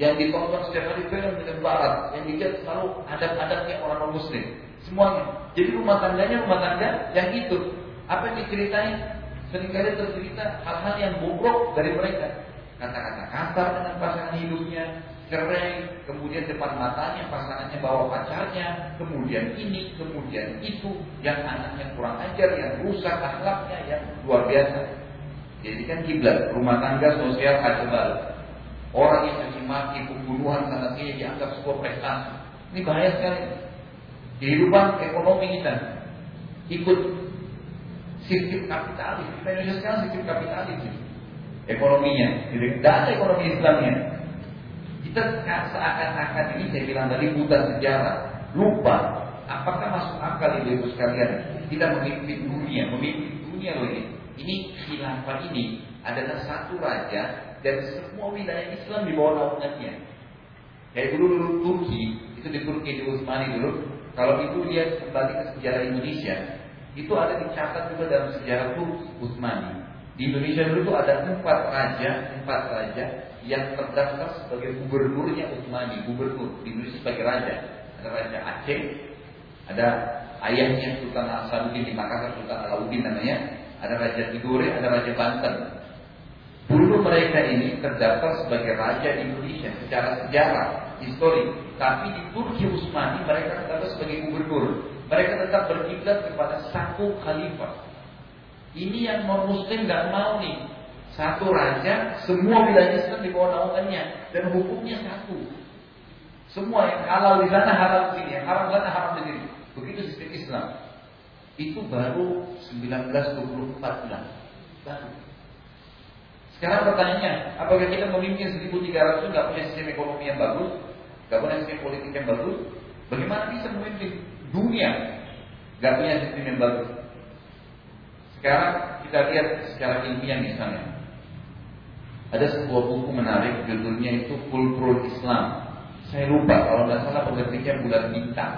Yang ditonton setiap hari film dengan barat, yang dilihat selalu adat-adatnya orang muslim. Semuanya. Jadi rumah tangganya rumah tangga yang itu. Apa yang diceritain? Seringkali tercerita hal-hal yang bobrok dari mereka. Kata-kata kasar dengan pasangan hidupnya, cerai, kemudian depan matanya pasangannya bawa pacarnya, kemudian ini, kemudian itu, yang anaknya kurang ajar, yang rusak akhlaknya, yang luar biasa. Jadi kan kiblat, rumah tangga sosial ajabal. Orang yang caci maki, pembunuhan sana sini dianggap sebuah prestasi. Ini bahaya sekali. Kehidupan ekonomi kita ikut sistem kapitalis. Indonesia sekarang sistem kapitalis. ekonominya. Tidak ekonomi Islamnya. Kita seakan-akan ini saya bilang tadi buta sejarah, lupa apakah masuk akal ibu sekalian kita memimpin dunia, memimpin dunia loh ini. Ini khilafah ini adalah satu raja dan semua wilayah Islam di bawah naungannya. Kayak dulu dulu Turki, itu di Turki di Utsmani dulu. Kalau itu dia kembali ke sejarah Indonesia, itu ada dicatat juga dalam sejarah Turki Utsmani. Di Indonesia dulu itu ada empat raja, empat raja yang terdaftar sebagai gubernurnya Utsmani, gubernur di Indonesia sebagai raja. Ada Raja Aceh, ada ayahnya Sultan Hasanuddin di Makassar, Sultan Alauddin namanya, ada Raja Tidore, ada Raja Banten. Dulu mereka ini terdaftar sebagai raja Indonesia secara sejarah, histori. Tapi di Turki Utsmani mereka terdaftar sebagai gubernur. Mereka tetap berkiblat kepada satu khalifah. Ini yang non muslim nggak mau nih. Satu raja, semua wilayah Islam di bawah naungannya dan hukumnya satu. Semua yang halal di sana halal di sini, yang haram di sana haram di sini. Begitu sistem Islam. Itu baru 1924 bulan. Baru. Sekarang pertanyaannya, apakah kita memimpin 1300 nggak punya sistem ekonomi yang bagus, nggak punya sistem politik yang bagus? Bagaimana bisa memimpin dunia nggak punya sistem yang bagus? Sekarang kita lihat secara ilmiah misalnya. Ada sebuah buku menarik judulnya itu Kultur Islam. Saya lupa kalau nggak salah penerbitnya bulan bintang.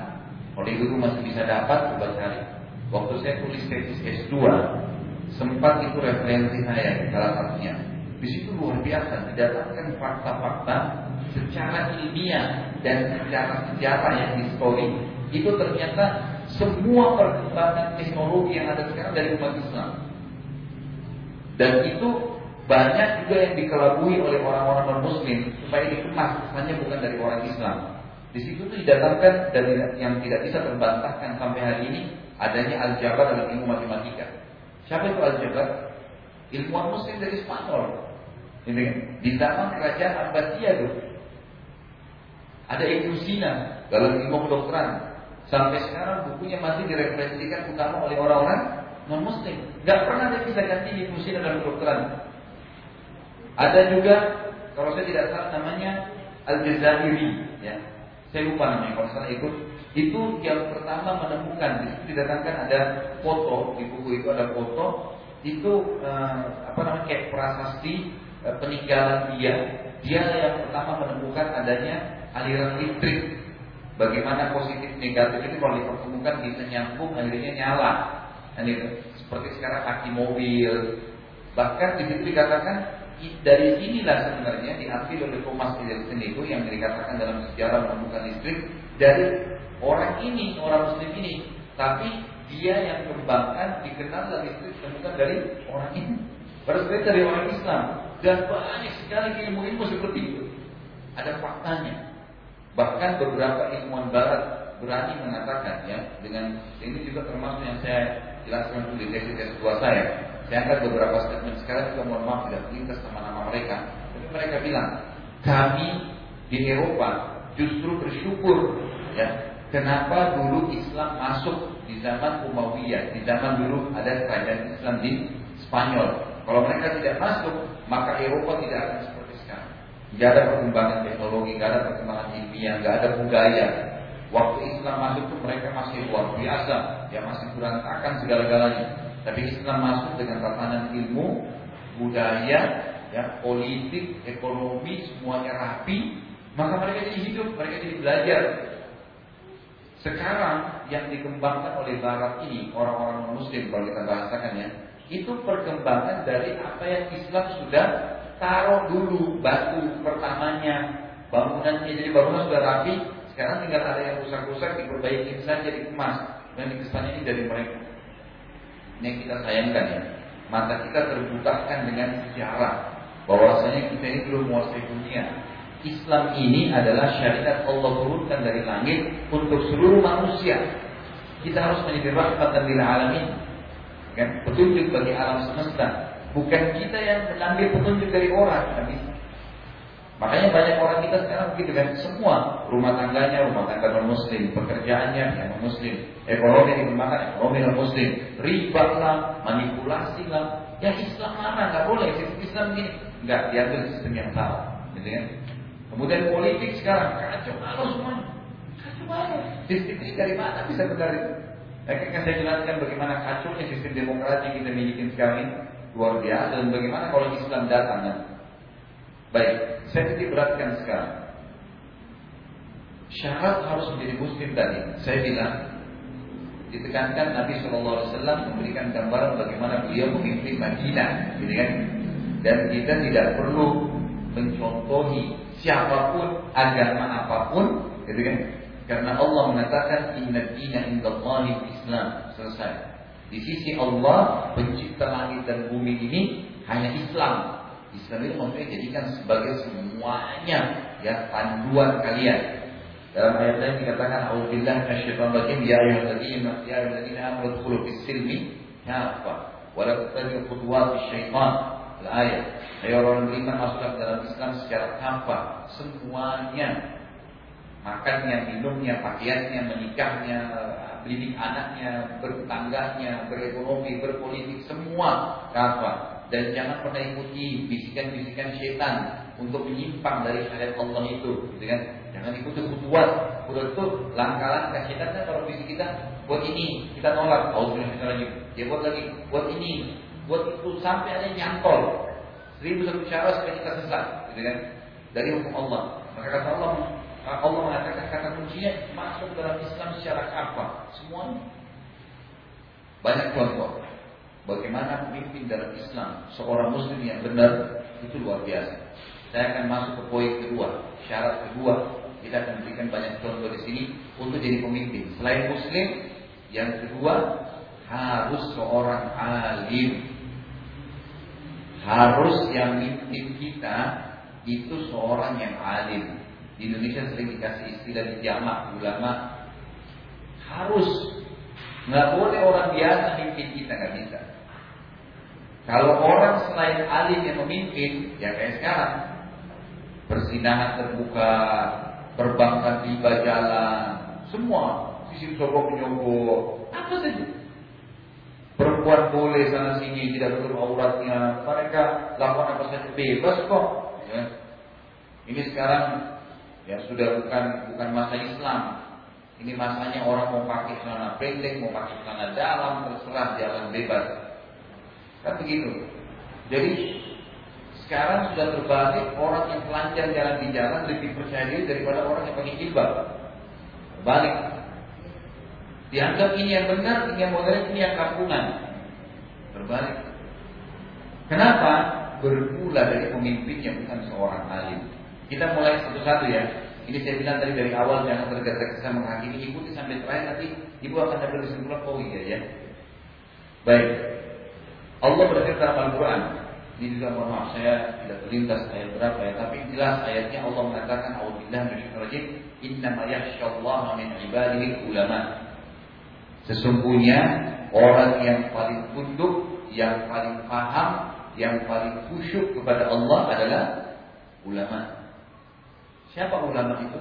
Kalau itu masih bisa dapat coba cari. Waktu saya tulis tesis S2 sempat itu referensi saya salah satunya. Di situ luar biasa didatangkan fakta-fakta secara ilmiah dan secara sejarah yang histori itu ternyata semua perkembangan teknologi yang ada sekarang dari umat Islam. Dan itu banyak juga yang dikelabui oleh orang-orang non-muslim supaya dikemas hanya bukan dari orang Islam. Di situ tuh didatangkan dari yang tidak bisa terbantahkan sampai hari ini adanya aljabar dalam ilmu matematika. Siapa itu aljabar? Ilmuwan muslim dari Spanyol. Ini kan? Di zaman kerajaan Abbasiyah tuh. Ada Ibnu Sina dalam ilmu kedokteran Sampai sekarang bukunya masih direferensikan utama oleh orang-orang non muslim. Gak pernah ada bisa ganti di fungsi dalam kedokteran. Ada juga kalau saya tidak salah namanya Al Jazairi, ya. Saya lupa namanya kalau salah ikut. Itu yang pertama menemukan di situ didatangkan ada foto di buku itu ada foto itu eh, apa namanya kayak prasasti eh, peninggalan dia. Dia yang pertama menemukan adanya aliran listrik Bagaimana positif negatif itu kalau dipertemukan bisa nyambung akhirnya nyala. Dan itu seperti sekarang aki mobil. Bahkan di situ dikatakan dari sinilah sebenarnya diambil oleh Thomas Edison itu yang dikatakan dalam sejarah menemukan listrik dari orang ini, orang muslim ini. Tapi dia yang kembangkan dikenal dan listrik ditemukan dari orang ini. Baru dari orang Islam dan banyak sekali ilmu-ilmu seperti itu. Ada faktanya. Bahkan beberapa ilmuwan barat berani mengatakan ya dengan ini juga termasuk yang saya jelaskan di tesis s dua saya. Saya angkat beberapa statement sekarang juga mohon maaf tidak lintas sama nama mereka. Tapi mereka bilang kami di Eropa justru bersyukur ya kenapa dulu Islam masuk di zaman Umayyah, di zaman dulu ada kerajaan Islam di Spanyol. Kalau mereka tidak masuk, maka Eropa tidak akan Gak ada perkembangan teknologi, gak ada perkembangan ilmiah, gak ada budaya. Waktu Islam masuk itu mereka masih luar biasa, ya masih berantakan segala-galanya. Tapi Islam masuk dengan tatanan ilmu, budaya, ya politik, ekonomi, semuanya rapi, maka mereka jadi hidup, mereka jadi belajar. Sekarang yang dikembangkan oleh Barat ini, orang-orang Muslim kalau kita bahasakan ya, itu perkembangan dari apa yang Islam sudah taruh dulu batu pertamanya, bangunannya jadi bangunan sudah rapi, sekarang tinggal ada yang rusak-rusak diperbaiki saja dikemas dan dikesannya ini dari mereka. Ini yang kita sayangkan ya. Mata kita terbutakan dengan sejarah bahwasanya kita ini belum menguasai dunia. Islam ini adalah syariat Allah turunkan dari langit untuk seluruh manusia. Kita harus menjadi rahmatan lil alamin. Kan? Petunjuk bagi alam semesta. Bukan kita yang mengambil petunjuk dari orang, tapi Makanya banyak orang kita sekarang begitu kan, semua rumah tangganya rumah tangga non muslim, pekerjaannya non muslim, ekonomi dikembangkan ekonomi non muslim, riba lah, manipulasi lah, Ya Islam mana? Nggak boleh. Sistem Islam ini nggak diambil sistem yang salah. Gitu kan? Kemudian politik sekarang kacau malu semua. Kacau malu. Sistem ini dari mana bisa benar itu? Ya, kan saya jelaskan bagaimana kacaunya sistem demokrasi kita miliki sekarang ini luar biasa dan bagaimana kalau Islam datang. Baik, saya titik beratkan sekarang. Syarat harus menjadi muslim tadi. Saya bilang ditekankan Nabi Shallallahu Alaihi Wasallam memberikan gambaran bagaimana beliau memimpin Madinah, gitu kan? Dan kita tidak perlu mencontohi siapa pun agama apa pun, gitu kan? Karena Allah mengatakan Inna dina indallahi Islam selesai. Di sisi Allah pencipta langit dan bumi ini hanya Islam. Islam itu maksudnya jadikan sebagai semuanya ya panduan kalian. Dalam ayat lain dikatakan A'udzubillah minasyaitonir rajim ya ayyuhalladzina ya ayyuhalladzina amanu dkhulu fis silmi kafa wa la tattabi'u khutuwati syaitan. Ayat. Ayo orang beriman masuklah dalam Islam secara tanpa semuanya makannya, minumnya, pakaiannya, menikahnya, belidik anaknya, bertetangganya, berekonomi, berpolitik, semua kafa. Dan jangan pernah ikuti bisikan-bisikan setan untuk menyimpang dari syariat Allah itu, gitu kan? Jangan ikuti kutuat. Kutuat itu langkah-langkah setan kan kalau visi kita buat ini kita nolak. kita lagi. Dia buat lagi, buat ini, buat itu sampai ada nyantol. Seribu satu cara supaya kita sesat, gitu kan? Dari hukum Allah. Maka kata Allah, Allah mengatakan kata kuncinya masuk dalam Islam secara apa? Semuanya. Banyak contoh. Bagaimana pemimpin dalam Islam seorang Muslim yang benar itu luar biasa. Saya akan masuk ke poin kedua, syarat kedua kita akan berikan banyak contoh di sini untuk jadi pemimpin. Selain muslim, yang kedua harus seorang alim. Harus yang mimpin kita itu seorang yang alim. Di Indonesia sering dikasih istilah di jamak ulama. Harus nggak boleh orang biasa mimpin kita nggak bisa. Kalau orang selain alim yang memimpin, ya kayak sekarang, persinahan terbuka, perbankan tiba jalan, semua sisi sogok menyogok, apa saja. Perempuan boleh sana sini tidak tutup auratnya, mereka lakukan apa saja bebas kok. Ya. Ini sekarang ya sudah bukan bukan masa Islam. Ini masanya orang mau pakai celana pendek, mau pakai celana dalam, terserah jalan bebas. Kan begitu. Jadi sekarang sudah terbalik orang yang telanjang jalan di jalan lebih percaya diri daripada orang yang pakai jilbab. Terbalik. Dianggap ini yang benar, ini yang modern, ini yang kampungan. Terbalik. Kenapa? Bermula dari pemimpin yang bukan seorang alim. Kita mulai satu-satu ya. Ini saya bilang tadi dari awal jangan tergesa-gesa menghakimi, ikuti sampai terakhir nanti ibu akan dapat kesimpulan oh iya ya. Baik. Allah berfirman dalam Al-Quran ini juga mohon maaf saya tidak terlintas ayat berapa ya, tapi jelas ayatnya Allah mengatakan Auzubillah minasyaitonir Inna yakhsyallaha min ibadihi ulama. Sesungguhnya orang yang paling tunduk, yang paling paham, yang paling khusyuk kepada Allah adalah ulama. Siapa ulama itu?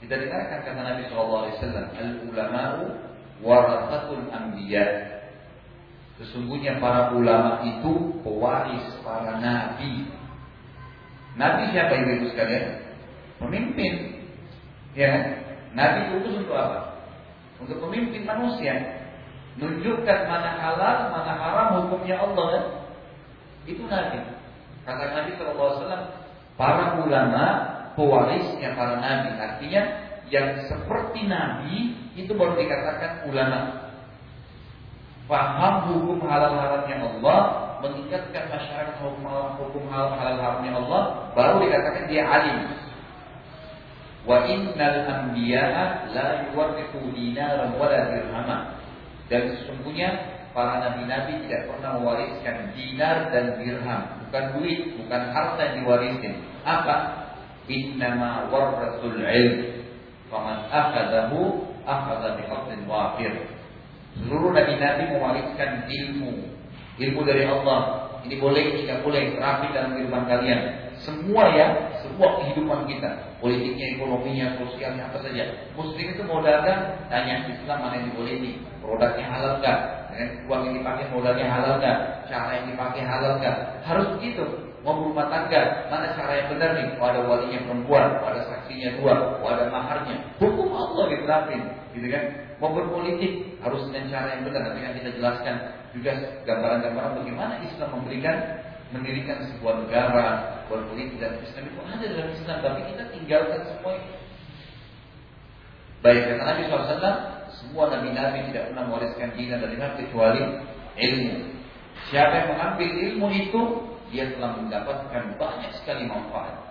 Kita dengarkan kata Nabi SAW, al ulama'u warathatul anbiya. Sesungguhnya para ulama itu pewaris para nabi. Nabi siapa ibu ibu sekalian? Pemimpin. Ya, nabi itu untuk apa? Untuk pemimpin manusia. Nunjukkan mana halal, mana haram hukumnya Allah kan? Itu nabi. Kata Nabi SAW, para ulama pewarisnya para nabi. Artinya yang seperti nabi itu baru dikatakan ulama paham hukum halal haramnya Allah, meningkatkan masyarakat hukum halal hukum halal haramnya Allah, baru dikatakan dia alim. Wa innal anbiya'a la yuwarrithu dinaran wala dirhama. Dan sesungguhnya para nabi-nabi tidak pernah mewariskan dinar dan dirham, bukan duit, bukan harta yang diwariskan. Apa? Innama warrasul ilm. Faman akhadahu akhadha bihaqqin wafir. Seluruh nabi-nabi mewariskan ilmu, ilmu dari Allah. Ini boleh, ini tidak boleh. Rapi dalam kehidupan kalian. Semua ya, semua kehidupan kita. Politiknya, ekonominya, sosialnya, apa saja. Muslim itu mau dagang, tanya Islam mana yang dibolehi. Produknya halal? Eh, uang yang dipakai modalnya halal nggak? Cara yang dipakai halal nggak? Harus begitu. Mau berumah tangga, mana cara yang benar nih? Oh, ada walinya perempuan, oh, ada saksinya dua, oh, ada maharnya. Hukum Allah diterapin, gitu kan? Mau berpolitik harus dengan cara yang benar. Nanti kita jelaskan juga gambaran-gambaran bagaimana Islam memberikan mendirikan sebuah negara, berpolitik dan Islam itu ada dalam Islam, tapi kita tinggalkan semua itu. Baik kata Nabi SAW, semua nabi-nabi tidak pernah mewariskan dina dari kecuali ilmu. Siapa yang mengambil ilmu itu, dia telah mendapatkan banyak sekali manfaat.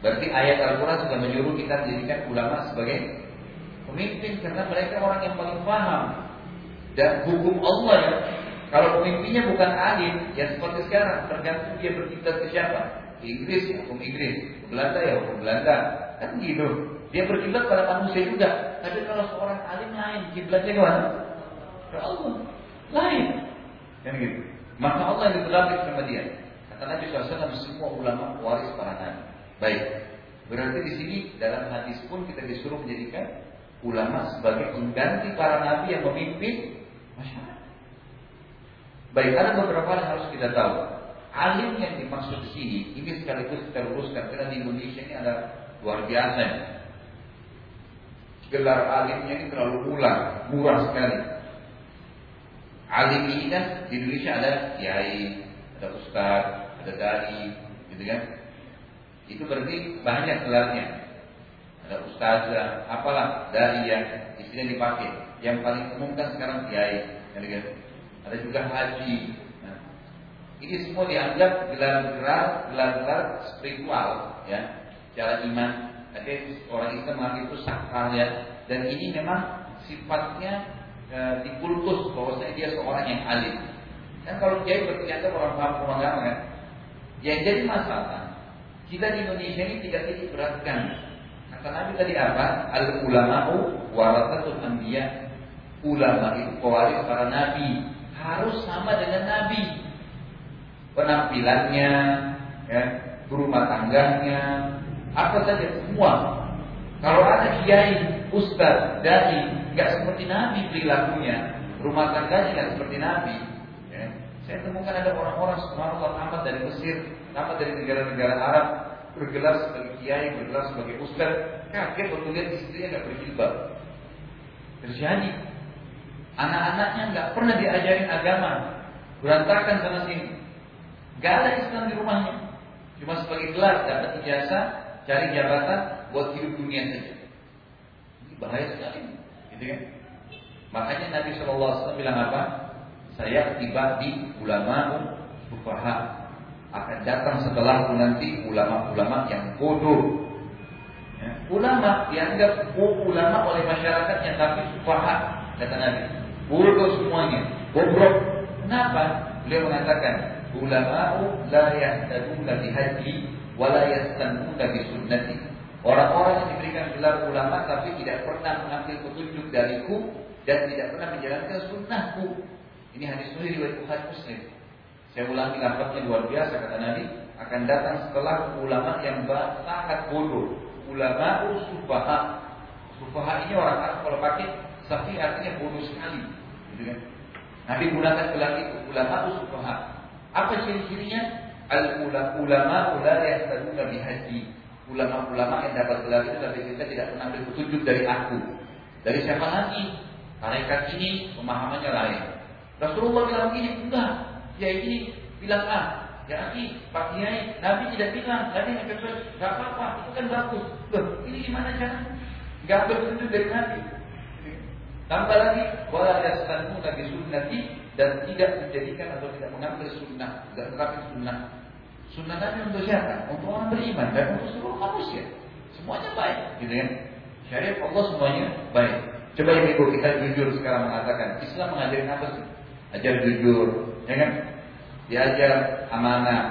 Berarti ayat Al-Quran sudah menyuruh kita menjadikan ulama sebagai pemimpin karena mereka orang yang paling paham dan hukum Allah ya. Kalau pemimpinnya bukan alim, ya seperti sekarang tergantung dia berkiblat ke siapa. Inggris ya hukum Inggris, Belanda ya hukum Belanda, kan gitu. Dia berkiblat pada manusia juga. Tapi kalau seorang alim lain, kiblatnya ke mana? Ke Allah. Lain. Kan gitu. Maka Allah yang diberlaku sama dia. Kata Nabi SAW, semua ulama waris para nabi. Baik. Berarti di sini dalam hadis pun kita disuruh menjadikan ulama sebagai pengganti para nabi yang memimpin masyarakat. Baik, ada beberapa yang harus kita tahu. Alim yang dimaksud di sini, ini sekaligus kita luruskan karena di Indonesia ini ada luar biasa. Gelar alimnya ini terlalu murah, murah sekali. Alim ini kan di Indonesia ada kiai, ada ustaz, ada dai, gitu kan? Itu berarti banyak gelarnya. Ada ustazah, apalah dari yang istilah dipakai. Yang paling umum kan sekarang kiai, gitu kan? Ada juga haji. Nah, ini semua dianggap gelar-gelar gelar-gelar spiritual, ya, cara iman. Jadi orang Islam itu sakral ya. Dan ini memang sifatnya e, dikultus bahwasanya dia seorang yang alim. Dan kalau kiai berarti orang paham agama kan. Yang jadi masalah kita di Indonesia ini tidak titik beratkan. Kata Nabi tadi apa? Al ulama'u warasatul anbiya. Ulama itu pewaris para nabi harus sama dengan Nabi. Penampilannya, ya, berumah tangganya, apa saja semua. Kalau ada kiai, ustaz, dai, nggak seperti Nabi perilakunya, rumah tangganya nggak seperti Nabi. Ya. Saya temukan ada orang-orang subhanallah tamat dari Mesir, tamat dari negara-negara Arab, bergelar sebagai kiai, bergelar sebagai ustaz, kaget waktu lihat istrinya nggak berjilbab. Terjadi Anak-anaknya nggak pernah diajarin agama, berantakan sana sini. Gak ada Islam di rumahnya. Cuma sebagai gelar dapat ijazah, cari jabatan buat hidup dunia saja. Ini bahaya sekali, gitu kan? Makanya Nabi SAW bilang apa? Saya tiba di ulama sufaha akan datang setelahku nanti ulama-ulama yang bodoh. Ya. Ulama dianggap oh, ulama oleh masyarakatnya tapi sufaha kata Nabi. Bodoh semuanya. Bobrok. Kenapa? Beliau mengatakan, ulama'u la yahtaduna bihadi wa la yastanuna sunnati. Orang-orang yang diberikan gelar ulama tapi tidak pernah mengambil petunjuk dariku dan tidak pernah menjalankan sunnahku. Ini hadis sahih riwayat Bukhari Muslim. Saya ulangi lafaznya luar biasa kata Nabi akan datang setelah ulama yang sangat bodoh. Ulama sufaha. Sufaha ini orang Arab kalau pakai safi artinya bodoh sekali. Gitu kan? Nabi gunakan gelar itu ulama usufaha. Apa ciri-cirinya? Al ulama ulama yang yahtaduna haji. Ulama-ulama yang dapat gelar itu tapi kita tidak pernah petunjuk dari aku. Dari siapa lagi? Tarekat ini pemahamannya lain. Rasulullah bilang ini enggak. Ya ini bilang ah. Ya ini Pak Kiai, Nabi tidak bilang, Nabi tidak enggak apa-apa, itu kan bagus. Loh, ini gimana cara? Enggak ambil dari Nabi. Tambah lagi, wala yastanuna bi sunnati dan tidak menjadikan atau tidak mengambil sunnah, tidak terapi sunnah. Sunnah Nabi untuk siapa? Untuk orang beriman dan untuk seluruh manusia. Semuanya baik, gitu kan? Syariat Allah semuanya baik. Coba ibu kita jujur sekarang mengatakan Islam mengajarin apa sih? Ajar jujur, ya kan? Diajar amanah.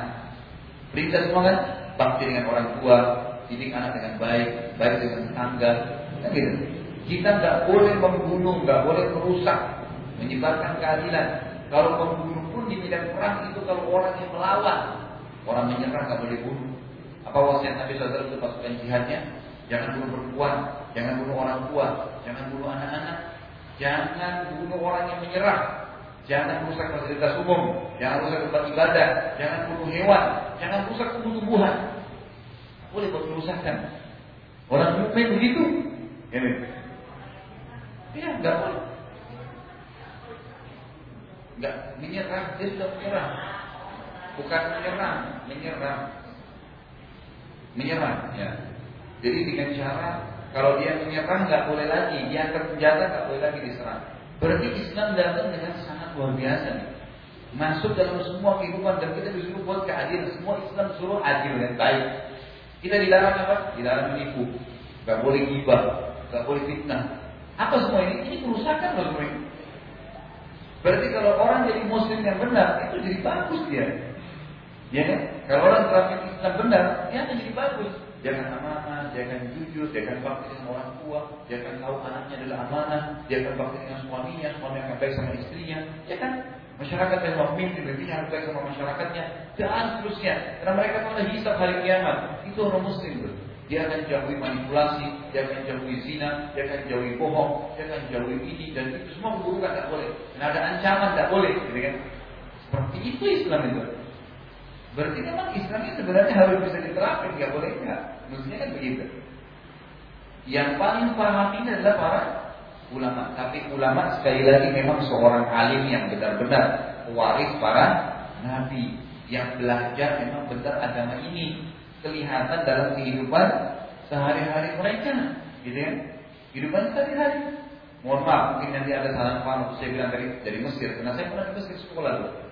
Perintah semua kan? Bakti dengan orang tua, didik anak dengan baik, baik dengan tetangga, kan gitu. Kita nggak boleh membunuh, nggak boleh merusak, menyebarkan keadilan. Kalau membunuh pun di medan perang itu kalau orang yang melawan, orang menyerah nggak boleh bunuh. Apa wasiat Nabi SAW itu pasukan jihadnya? Jangan bunuh perempuan, jangan bunuh orang tua, jangan bunuh anak-anak, jangan bunuh orang yang menyerah, jangan rusak fasilitas umum, jangan rusak tempat ibadah, jangan bunuh hewan, jangan rusak tumbuh-tumbuhan. Boleh buat kerusakan. Orang mukmin begitu. Ini. Ya, enggak boleh. Enggak menyerah, dia sudah menyerah. Bukan menyerang, menyerang. Menyerang, ya. Jadi dengan cara kalau dia menyerang nggak boleh lagi, dia senjata nggak boleh lagi diserang. Berarti Islam datang dengan sangat luar biasa nih. Masuk dalam semua kehidupan dan kita disuruh buat keadilan. Semua Islam suruh adil dan baik. Kita dilarang apa? Dilarang menipu. Gak boleh gibah, gak boleh fitnah. Apa semua ini? Ini kerusakan loh semua. Berarti kalau orang jadi muslim yang benar, itu jadi bagus dia. Ya kan? Kalau orang terakhir Islam benar, dia akan jadi bagus. Akan amanah, akan jujur, akan bakti dengan orang tua, akan tahu anaknya adalah amanah, akan bakti dengan suaminya, suami akan baik sama istrinya, ya kan? Masyarakat yang memimpin, pemimpinnya harus baik sama masyarakatnya, dan seterusnya. Karena mereka pada hisap hari kiamat. Itu orang muslim bro. Dia akan jauhi manipulasi, dia akan jauhi zina, dia akan jauhi bohong, dia akan jauhi ini dan itu semua keburukan tidak boleh. Dan ada ancaman tidak boleh, gitu kan? Seperti itu Islam itu. Berarti memang Islam ini sebenarnya harus bisa diterapkan, nggak boleh enggak. Maksudnya kan begitu. Yang paling paham ini adalah para ulama. Tapi ulama sekali lagi memang seorang alim yang benar-benar waris para nabi yang belajar memang benar agama ini kelihatan dalam kehidupan sehari-hari mereka, gitu ya. Kehidupan sehari-hari. Mohon maaf, mungkin nanti ada salah paham saya bilang dari dari Mesir, karena saya pernah di Mesir sekolah dulu.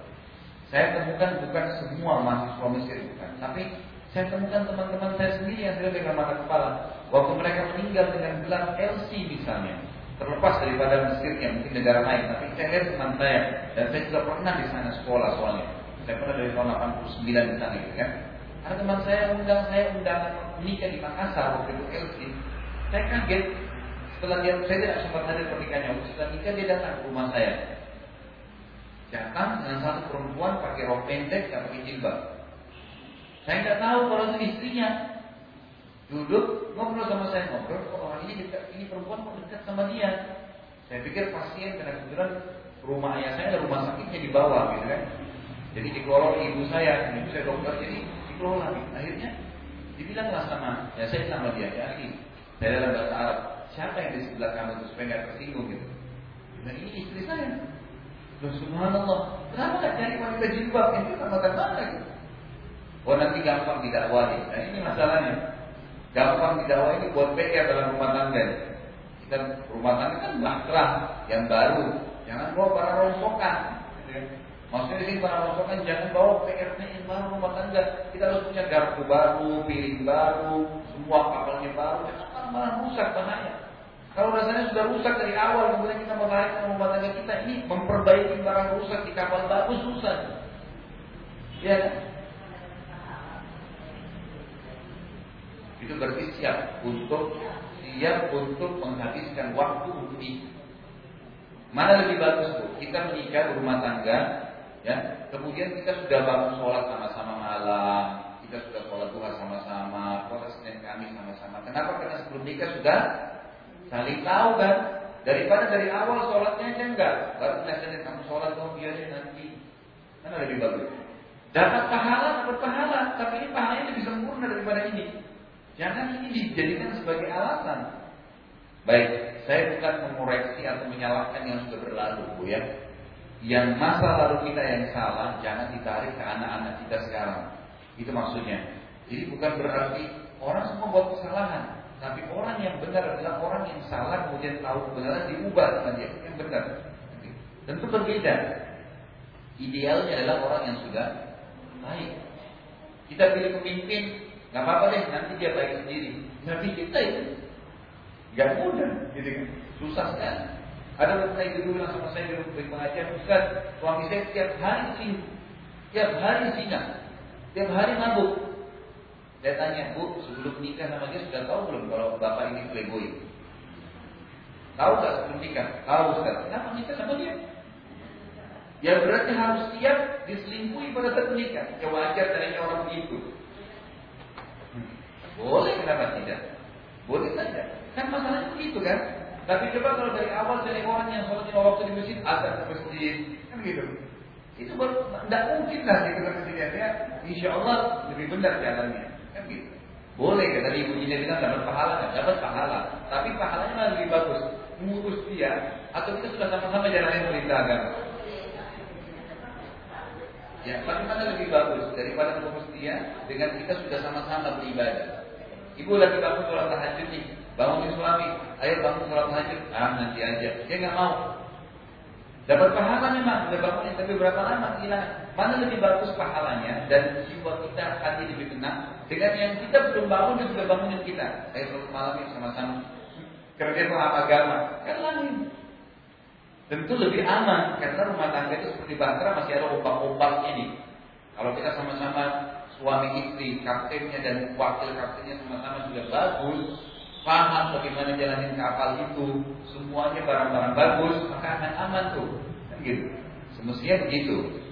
Saya temukan bukan semua mahasiswa Mesir bukan, tapi saya temukan teman-teman saya sendiri yang sudah pegang mata kepala. Waktu mereka meninggal dengan gelar LC misalnya, terlepas daripada Mesirnya mungkin negara lain, tapi saya lihat teman saya dan saya juga pernah di sana sekolah soalnya. Saya pernah dari tahun 89 di sana gitu kan. Ada teman saya undang saya undangan menikah di Makassar waktu itu LC. Saya kaget setelah dia saya tidak sempat hadir pernikahannya. Setelah nikah dia datang ke rumah saya. Datang dengan satu perempuan pakai rok pendek dan pakai jilbab. Saya nggak tahu kalau itu istrinya. Duduk ngobrol sama saya ngobrol. Oh, orang ini dekat, ini perempuan kok dekat sama dia. Saya pikir pasien karena kebetulan rumah ayah saya ada rumah sakitnya di bawah gitu kan. Jadi dikelola ibu saya, ibu saya dokter, jadi dikelola. Akhirnya dibilanglah sama, ya saya sama dia, ya ini saya dalam bahasa Arab, siapa yang di sebelah kamu itu supaya nggak tersinggung gitu. Nah ini istri saya. Loh subhanallah, kenapa nggak cari wanita jilbab itu sama mana gitu? Oh nanti gampang didakwahi. Nah ini masalahnya. Gampang didakwahi ini buat PR dalam rumah tangga. Kita rumah tangga kan bahtera yang baru. Jangan bawa para rongsokan. Maksudnya di sini para rongsokan jangan bawa PR yang baru rumah tangga. Kita harus punya garpu baru, piring baru, semua kapalnya baru. Jangan malah rusak bahaya. Kalau rasanya sudah rusak dari awal, kemudian kita ke rumah tangga kita, ini memperbaiki barang rusak di kapal bagus susah. Ya, itu berarti siap untuk siap untuk menghabiskan waktu untuk. Mana lebih bagus bu? Kita menikah rumah tangga, ya. Kemudian kita sudah bangun sholat sama-sama malam, kita sudah sholat duha sama-sama, puasa senin kami sama-sama. Kenapa? Karena sebelum nikah sudah saling tahu kan. Daripada dari awal sholatnya aja enggak, baru senin kamu sholat dong biarin nanti. Mana lebih bagus? Dapat pahala, dapat pahala, tapi ini pahalanya lebih sempurna daripada ini. Jangan ini dijadikan sebagai alasan. Baik, saya bukan mengoreksi atau menyalahkan yang sudah berlalu, Bu ya. Yang masa lalu kita yang salah, jangan ditarik ke anak-anak kita sekarang. Itu maksudnya. Jadi bukan berarti orang semua buat kesalahan, tapi orang yang benar adalah orang yang salah kemudian tahu kebenaran diubah dengan dia yang benar. Tentu berbeda. Idealnya adalah orang yang sudah baik. Kita pilih pemimpin Gak apa-apa deh, nanti dia baik sendiri. Nabi kita itu gak mudah, gitu kan? Susah sekali. Ada beberapa itu dulu bilang sama saya di pengajian, Ustaz, suami saya tiap hari sih, tiap hari zina, tiap hari mabuk. Saya tanya, Bu, sebelum nikah sama dia sudah tahu belum kalau bapak ini playboy? Tahu gak sebelum nikah? Tahu Ustaz. Kenapa nikah sama dia? Ya berarti harus siap diselingkuhi pada saat menikah. Ya wajar tadinya orang begitu. Hmm. Boleh kenapa tidak? Boleh saja. Kan masalahnya begitu kan? Tapi coba kalau dari awal dari orang yang sholat lima waktu di masjid, ada ke masjid, kan gitu. Itu tidak mungkin lah kita ke sini ya. Insya Allah lebih benar jalannya, gitu. Boleh kan tadi ibu Ina bilang dapat pahala kan? Dapat pahala. Tapi pahalanya lebih bagus ngurus dia atau kita sudah sama-sama jalanin perintah agama. Ya, bagaimana lebih bagus daripada ngurus dia dengan kita sudah sama-sama beribadah. Ibu lagi bangun sholat tahajud nih, bangunin suami, ayo bangun sholat tahajud, ah nanti aja. Dia nggak mau. Dapat pahala memang, udah bangunin tapi berapa lama hilang. Mana lebih bagus pahalanya dan jiwa kita hati lebih tenang dengan yang kita belum bangun dan sudah bangunin kita. Ayo sholat malam ini sama-sama. Kerja paham agama, kan lain. Tentu lebih aman karena rumah tangga itu seperti bahtera masih ada ombak-ombaknya nih. Kalau kita sama-sama suami istri, kaptennya dan wakil kaptennya sama-sama sudah bagus, paham bagaimana jalanin kapal itu, semuanya barang-barang bagus, maka akan aman tuh. Kan gitu. Semestinya begitu.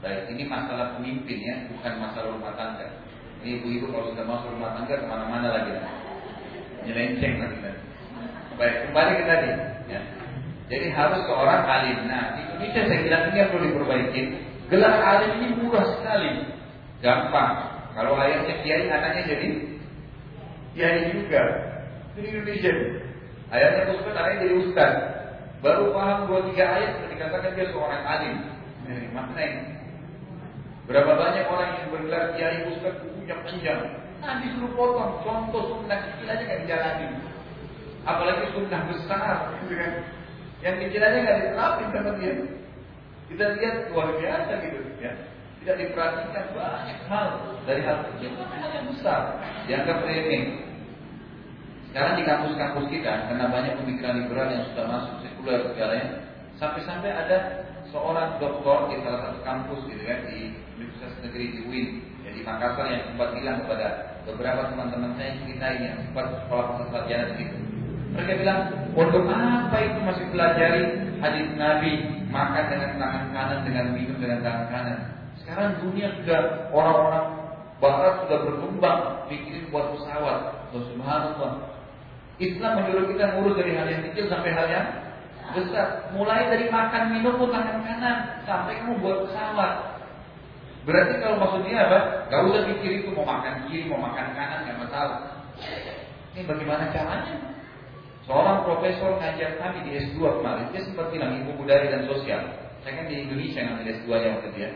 Baik, ini masalah pemimpin ya, bukan masalah rumah tangga. Ini ibu-ibu kalau sudah masuk rumah tangga ke mana-mana lagi. Nyelenceng lagi. Baik, kembali ke tadi. Ya. Jadi harus seorang alim. Nah, di Indonesia saya bilang ini yang perlu diperbaiki. Gelar alim ini murah sekali. Gampang. Kalau ayahnya kiai, anaknya jadi kiai juga. Di Indonesia. Ayahnya ustaz, anaknya jadi ustaz. Baru paham dua tiga ayat dikatakan dia seorang alim. Ini makna ini. Berapa banyak orang yang bergelar kiai ustaz bukunya panjang. Nah disuruh potong contoh sunnah kecil aja nggak dijalani. Apalagi sunnah besar, kan. Yang kecil aja nggak diterapin sama dia. Kita lihat luar biasa gitu, ya tidak diperhatikan banyak hal dari hal kecil sampai hal yang besar dianggap remeh. Sekarang di kampus-kampus kita karena banyak pemikiran liberal yang sudah masuk sekuler segalanya, sampai-sampai ada seorang doktor di salah satu kampus gitu kan di Universitas Negeri di UIN, ya, di Makassar yang sempat bilang kepada beberapa teman-teman saya yang cerita ini yang sempat sekolah sarjana di situ. Mereka bilang, untuk apa itu masih pelajari hadis Nabi makan dengan tangan kanan dengan minum dengan tangan kanan? Sekarang dunia sudah orang-orang barat sudah berkembang mikirin buat pesawat. Subhanallah. Islam menyuruh kita ngurus dari hal yang kecil sampai hal yang besar. Mulai dari makan minum pun tangan kanan sampai kamu buat pesawat. Berarti kalau maksudnya apa? Gak usah pikir itu mau makan kiri, mau makan kanan, nggak masalah. Ini bagaimana caranya? Seorang profesor ngajar kami di S2 kemarin, dia sempat bilang ilmu budaya dan sosial. Saya kan di Indonesia ngambil S2 nya waktu dia.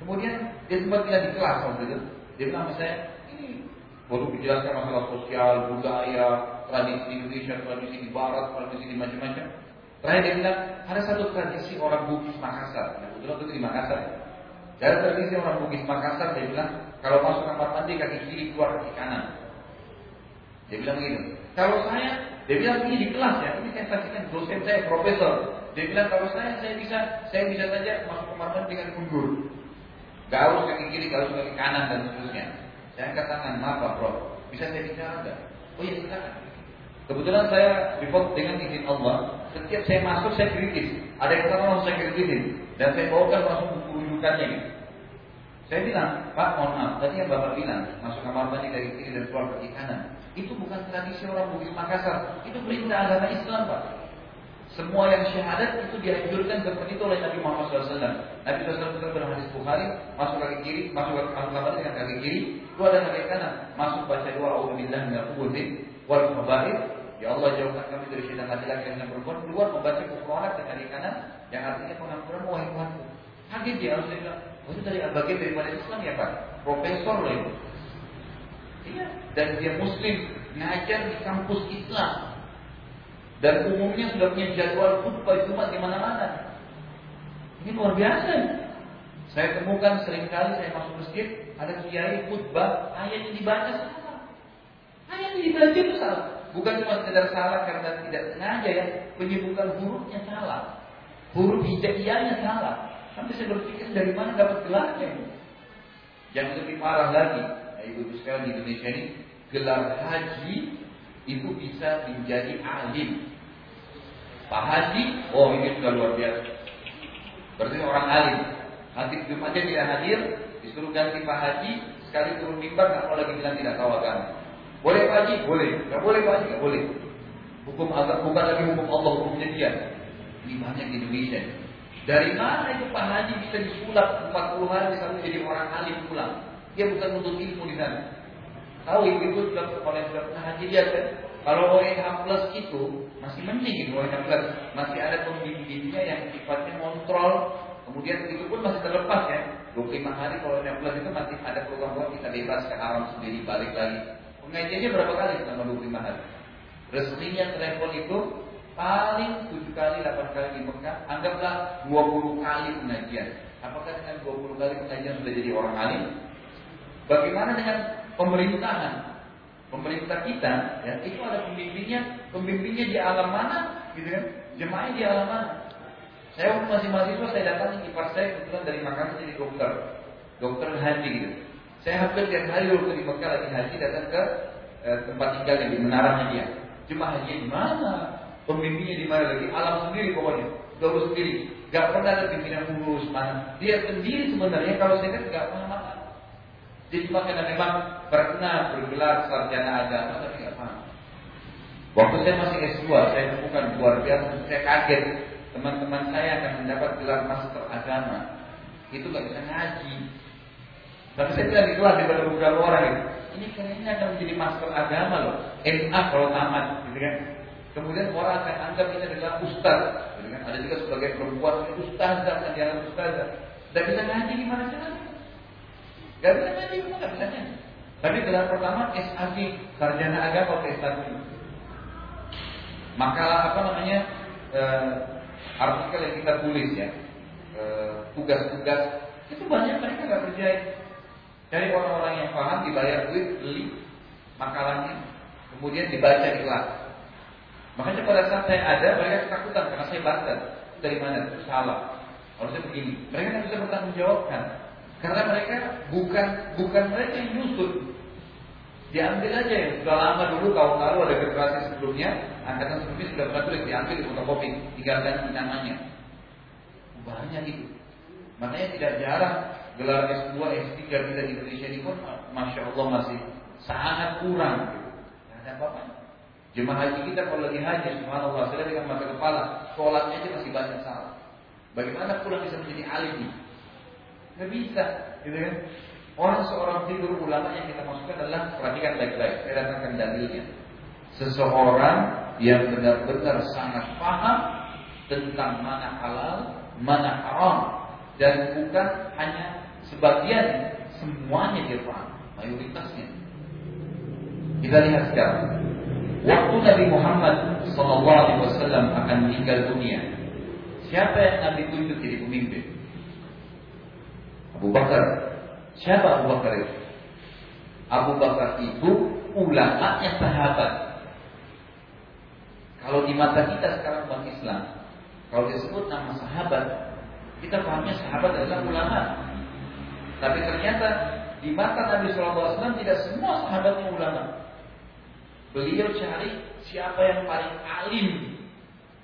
Kemudian dia sempat bilang di kelas waktu itu, dia bilang sama saya, ini baru dijelaskan masalah sosial, budaya, tradisi di Indonesia, tradisi di Barat, tradisi di macam-macam. Terakhir dia bilang, ada satu tradisi orang Bugis Makassar. Nah, kebetulan itu di Makassar. Dari tradisi orang Bugis Makassar, dia bilang, kalau masuk kamar mandi kaki kiri keluar kaki kanan. Dia bilang begini, kalau saya, dia bilang ini di kelas ya, ini saya saksikan dosen saya profesor. Dia bilang kalau saya, saya bisa, saya bisa saja masuk kamar mandi dengan mundur. Gaul kaki kiri, gaul kaki kanan dan seterusnya. Saya angkat tangan, maaf Pak Prof. Bisa saya bicara enggak? Oh iya silakan. Kebetulan saya report dengan izin Allah. Setiap saya masuk saya kritis. Ada yang salah langsung saya kritisin. Dan saya bawakan langsung buku rujukannya gitu. Saya bilang, Pak mohon maaf, tadi yang Bapak bilang, masuk kamar mandi dari kiri dan keluar kaki kanan. Itu bukan tradisi orang Bugis Makassar. Itu perintah agama Islam Pak. Semua yang syahadat itu dianjurkan seperti itu oleh Nabi Muhammad SAW. Nabi SAW dalam hadis Bukhari, masuk kaki kiri, masuk masuk kamar dengan kaki kiri, keluar dengan kaki kanan, masuk baca doa Alhamdulillah minal quburin wal khabair. Ya Allah jauhkan kami dari syaitan laki-laki yang perempuan, keluar membaca kufronak dengan kaki kanan, yang artinya pengampunan wahai Tuhanku. Kaget dia harus bilang, oh itu dari bagian daripada Islam ya Pak, profesor loh itu. Iya, dan dia Muslim ngajar di kampus Islam dan umumnya sudah punya jadwal khutbah Jumat di mana-mana. Ini luar biasa. Saya temukan sering kali saya masuk masjid, ada kiai khutbah, ayat yang dibaca salah. Ayat yang dibaca itu salah. Bukan cuma sekedar salah karena tidak sengaja ya, penyebutan hurufnya salah. Huruf hijaiyahnya salah. Sampai saya berpikir dari mana dapat gelarnya ini. Yang lebih parah lagi, nah, ibu-ibu sekalian di Indonesia ini, gelar haji itu bisa menjadi alim Pak Haji, oh ini sudah luar biasa. Berarti orang alim. Nanti Jumatnya tidak hadir, disuruh ganti Pak Haji, sekali turun mimbar mau lagi bilang tidak tahu agama. Boleh Pak Haji? Boleh. Nggak boleh Pak Haji? Nggak boleh. Hukum agama bukan lagi hukum Allah, hukumnya dia. Ini banyak di Indonesia. Dari mana itu Pak Haji bisa disulap 40 hari bisa menjadi orang alim pulang? Dia bukan untuk ilmu di sana. Tahu ibu-ibu sudah oleh sudah haji dia kan? Kalau OEH plus itu masih mending gitu OEH plus masih ada pembimbingnya yang sifatnya kontrol. Kemudian itu pun masih terlepas ya. 25 hari kalau OEH plus itu masih ada program-program kita bebas ke alam sendiri balik lagi. Pengajiannya berapa kali selama 25 hari? Resminya travel itu paling 7 kali, 8 kali di Mekah. Anggaplah 20 kali pengajian. Apakah dengan 20 kali pengajian sudah jadi orang alim? Bagaimana dengan pemerintahan? Pemerintah kita, ya, itu ada pembimbingnya, pembimbingnya di alam mana, gitu kan? Jemaahnya di alam mana? Saya waktu masih mahasiswa, saya datang di ipar saya kebetulan dari Makassar jadi dokter, dokter haji gitu. Saya hampir tiap hari waktu di Mekah lagi haji datang ke eh, tempat tinggalnya di menaranya dia. Jemaah haji di mana? Pembimbingnya di mana lagi? Alam sendiri pokoknya, gaul sendiri. Gak pernah ada pimpinan urus mana. Dia sendiri sebenarnya kalau saya kan gak pernah makan. Jadi makanya memang pernah bergelar sarjana agama tapi nggak paham. Waktu saya masih S2, saya temukan luar biasa, saya kaget teman-teman saya akan mendapat gelar master agama. Itu nggak bisa ngaji. Tapi saya bilang itulah daripada beberapa orang itu. Ini kayaknya akan menjadi master agama loh. MA kalau tamat, gitu kan. Kemudian orang akan anggap ini adalah ustaz. Gitu kan. Ada juga sebagai perempuan ustazah, kan dianggap ustazah. Tidak bisa ngaji gimana caranya? Gak bisa ngaji, cuma gak bisa ngaji. Tapi gelar pertama SAG, sarjana agama atau SAG. Makalah apa namanya eh, artikel yang kita tulis ya, tugas-tugas itu banyak mereka nggak kerjain. Cari orang-orang yang paham dibayar duit beli makalahnya, kemudian dibaca kelas. Makanya pada saat saya ada mereka ketakutan karena saya baca dari mana itu salah. Harusnya begini. Mereka tidak bisa bertanggung jawabkan. Karena mereka bukan bukan mereka yang nyusun. Diambil aja yang sudah lama dulu kau tahu ada generasi sebelumnya, angkatan sebelumnya sudah pernah tulis diambil di fotokopi, tinggal ganti namanya. Banyak itu. Makanya tidak jarang gelar S2, S3 kita di Indonesia ini pun Masya Allah masih sangat kurang. Ada apa-apa. Jemaah haji kita kalau lagi haji, subhanallah, saya dengan mata kepala, sholatnya aja masih banyak salah. Bagaimana pula bisa menjadi alim nih? Bisa, gitu kan? Orang seorang tidur ulama yang kita masukkan adalah perhatikan baik-baik. Saya datangkan dalilnya. Seseorang yang benar-benar sangat paham tentang mana halal, mana haram, dan bukan hanya sebagian, semuanya dia mayoritasnya. Kita lihat sekarang. Waktu Nabi Muhammad SAW akan meninggal dunia, siapa yang Nabi tunjuk jadi pemimpin? Abu Bakar Siapa Abu Bakar itu? Abu Bakar itu ulamanya sahabat. Kalau di mata kita sekarang umat Islam, kalau disebut nama sahabat, kita pahamnya sahabat adalah ulama. Tapi ternyata di mata Nabi SAW tidak semua sahabatnya ulama. Beliau cari siapa yang paling alim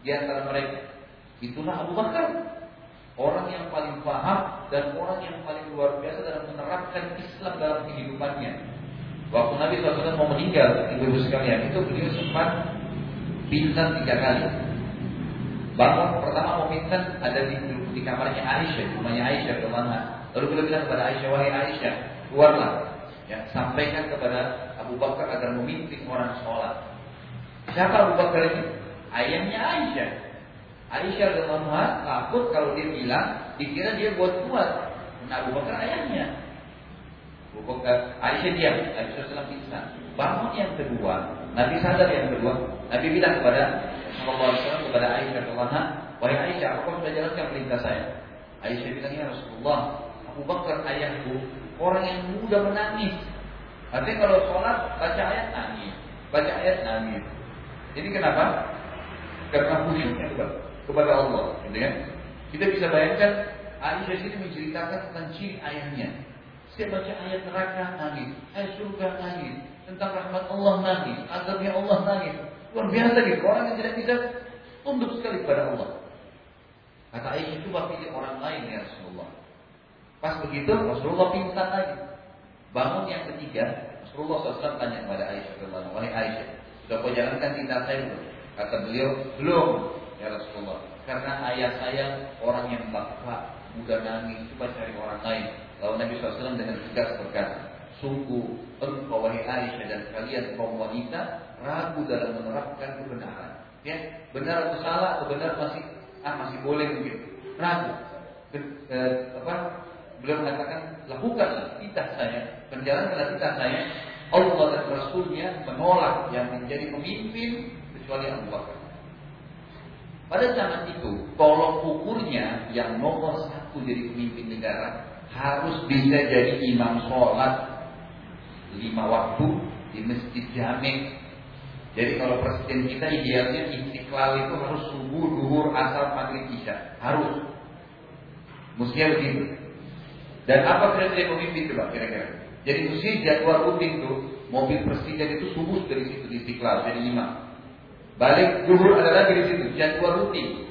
di antara mereka. Itulah Abu Bakar. Orang yang paling paham dan orang yang paling luar biasa dalam menerapkan Islam dalam kehidupannya. Waktu Nabi SAW mau meninggal, ibu-ibu sekalian, itu beliau sempat pingsan tiga kali. Bangun pertama mau pingsan ada di, di kamarnya Aisyah, rumahnya Aisyah ke mana? Lalu beliau bilang kepada Aisyah, wahai Aisyah, keluarlah. Ya, sampaikan kepada Abu Bakar agar memimpin orang sholat. Siapa Abu Bakar ini? Ayahnya Aisyah. Aisyah radhiyallahu takut kalau dia bilang dikira dia buat buat. Nah Abu Bakar ayahnya. Abu Bakar Aisyah diam. Nabi SAW pingsan. Bangun yang kedua. Nabi sadar yang kedua. Nabi bilang kepada Sallallahu Alaihi Wasallam kepada Aisyah radhiyallahu wahai Aisyah, apa sudah jalankan perintah saya? Aisyah bilang ya Rasulullah, Abu Bakar ayahku orang yang mudah menangis. Artinya kalau sholat baca ayat nangis, baca ayat nangis. Jadi kenapa? Karena khusyuknya kepada Allah, gitu ya. Kita bisa bayangkan Aisyah sini menceritakan tentang ciri ayahnya. Setiap baca ayat neraka nangis, ayat surga nangis, tentang rahmat Allah nangis, azabnya Allah nangis. Luar biasa gitu, orang yang tidak bisa tunduk sekali kepada Allah. Kata Aisyah, coba pilih orang lain ya Rasulullah. Pas begitu Rasulullah pingsan lagi. Bangun yang ketiga, Rasulullah SAW tanya kepada Aisyah, Wahai Aisyah, sudah kau jalankan cinta saya belum? Kata beliau, belum ya Rasulullah. Karena ayah saya orang yang bakal mudah nangis, coba cari orang lain. Lalu Nabi SAW dengan tegas berkata, sungguh engkau wahai Aisyah dan kalian kaum wanita ragu dalam menerapkan kebenaran. Ya, benar atau salah atau benar masih ah masih boleh mungkin ragu. Eh, apa Beliau mengatakan, lakukanlah titah saya, penjalankanlah titah saya. Allah dan Rasulnya menolak yang menjadi pemimpin kecuali Bakar. Pada zaman itu, tolong ukurnya yang nomor satu jadi pemimpin negara harus bisa jadi imam sholat lima waktu di masjid jamek. Jadi kalau presiden kita idealnya istiqlal itu harus subuh, duhur, asal, maghrib, isya. Harus. Mestinya begitu. Dan apa kriteria pemimpin coba kira-kira? Jadi mesti jadwal rutin tuh mobil presiden itu subuh dari situ di Istiqlal jadi imam. Balik duhur ada lagi di situ jadwal rutin.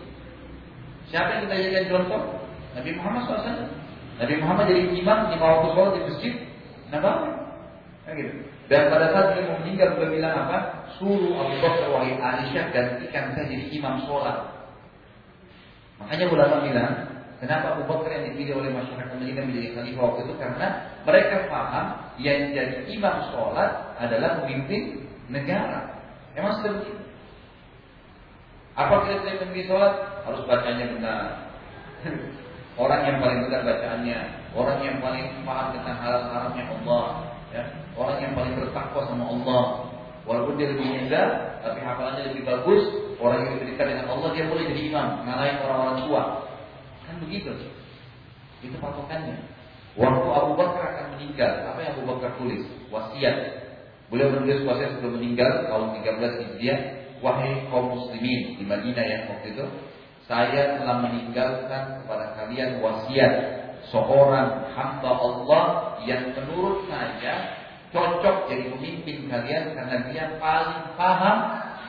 Siapa yang kita jadikan contoh? Nabi Muhammad SAW. Nabi Muhammad jadi imam di waktu sholat di masjid Nabawi. Kan gitu. Dan pada saat dia mau meninggal dia bilang apa? Suruh Abu Bakar wahai Aisyah gantikan saya jadi imam sholat. Makanya ulama bilang Kenapa Abu Bakar yang dipilih oleh masyarakat Madinah menjadi khalifah waktu itu? Karena mereka paham yang jadi imam sholat adalah pemimpin negara. Emang sudah begitu. Apa kriteria pemimpin sholat? Harus bacanya benar. <laughs> orang yang paling benar bacaannya, orang yang paling paham tentang halal haramnya Allah, ya. orang yang paling bertakwa sama Allah. Walaupun dia lebih muda, tapi hafalannya lebih bagus, orang yang dekat dengan Allah dia boleh jadi imam, ngalahin orang-orang tua. Begitu. Itu patokannya. Waktu Abu Bakar akan meninggal, apa yang Abu Bakar tulis? Wasiat. Beliau menulis wasiat sebelum meninggal tahun 13 Hijriah, wahai kaum muslimin di Madinah ya waktu itu, saya telah meninggalkan kepada kalian wasiat seorang hamba Allah yang menurut saya cocok jadi pemimpin kalian karena dia paling paham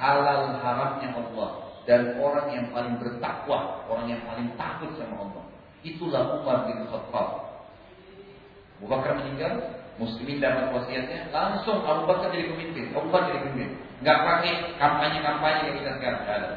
halal haramnya Allah dan orang yang paling bertakwa, orang yang paling takut sama Allah. Itulah Umar bin Khattab. Abu Bakar meninggal, muslimin dapat wasiatnya, langsung Abu Bakar jadi pemimpin. Abu Bakar jadi pemimpin. Enggak pakai kampanye-kampanye yang kita sekarang ada.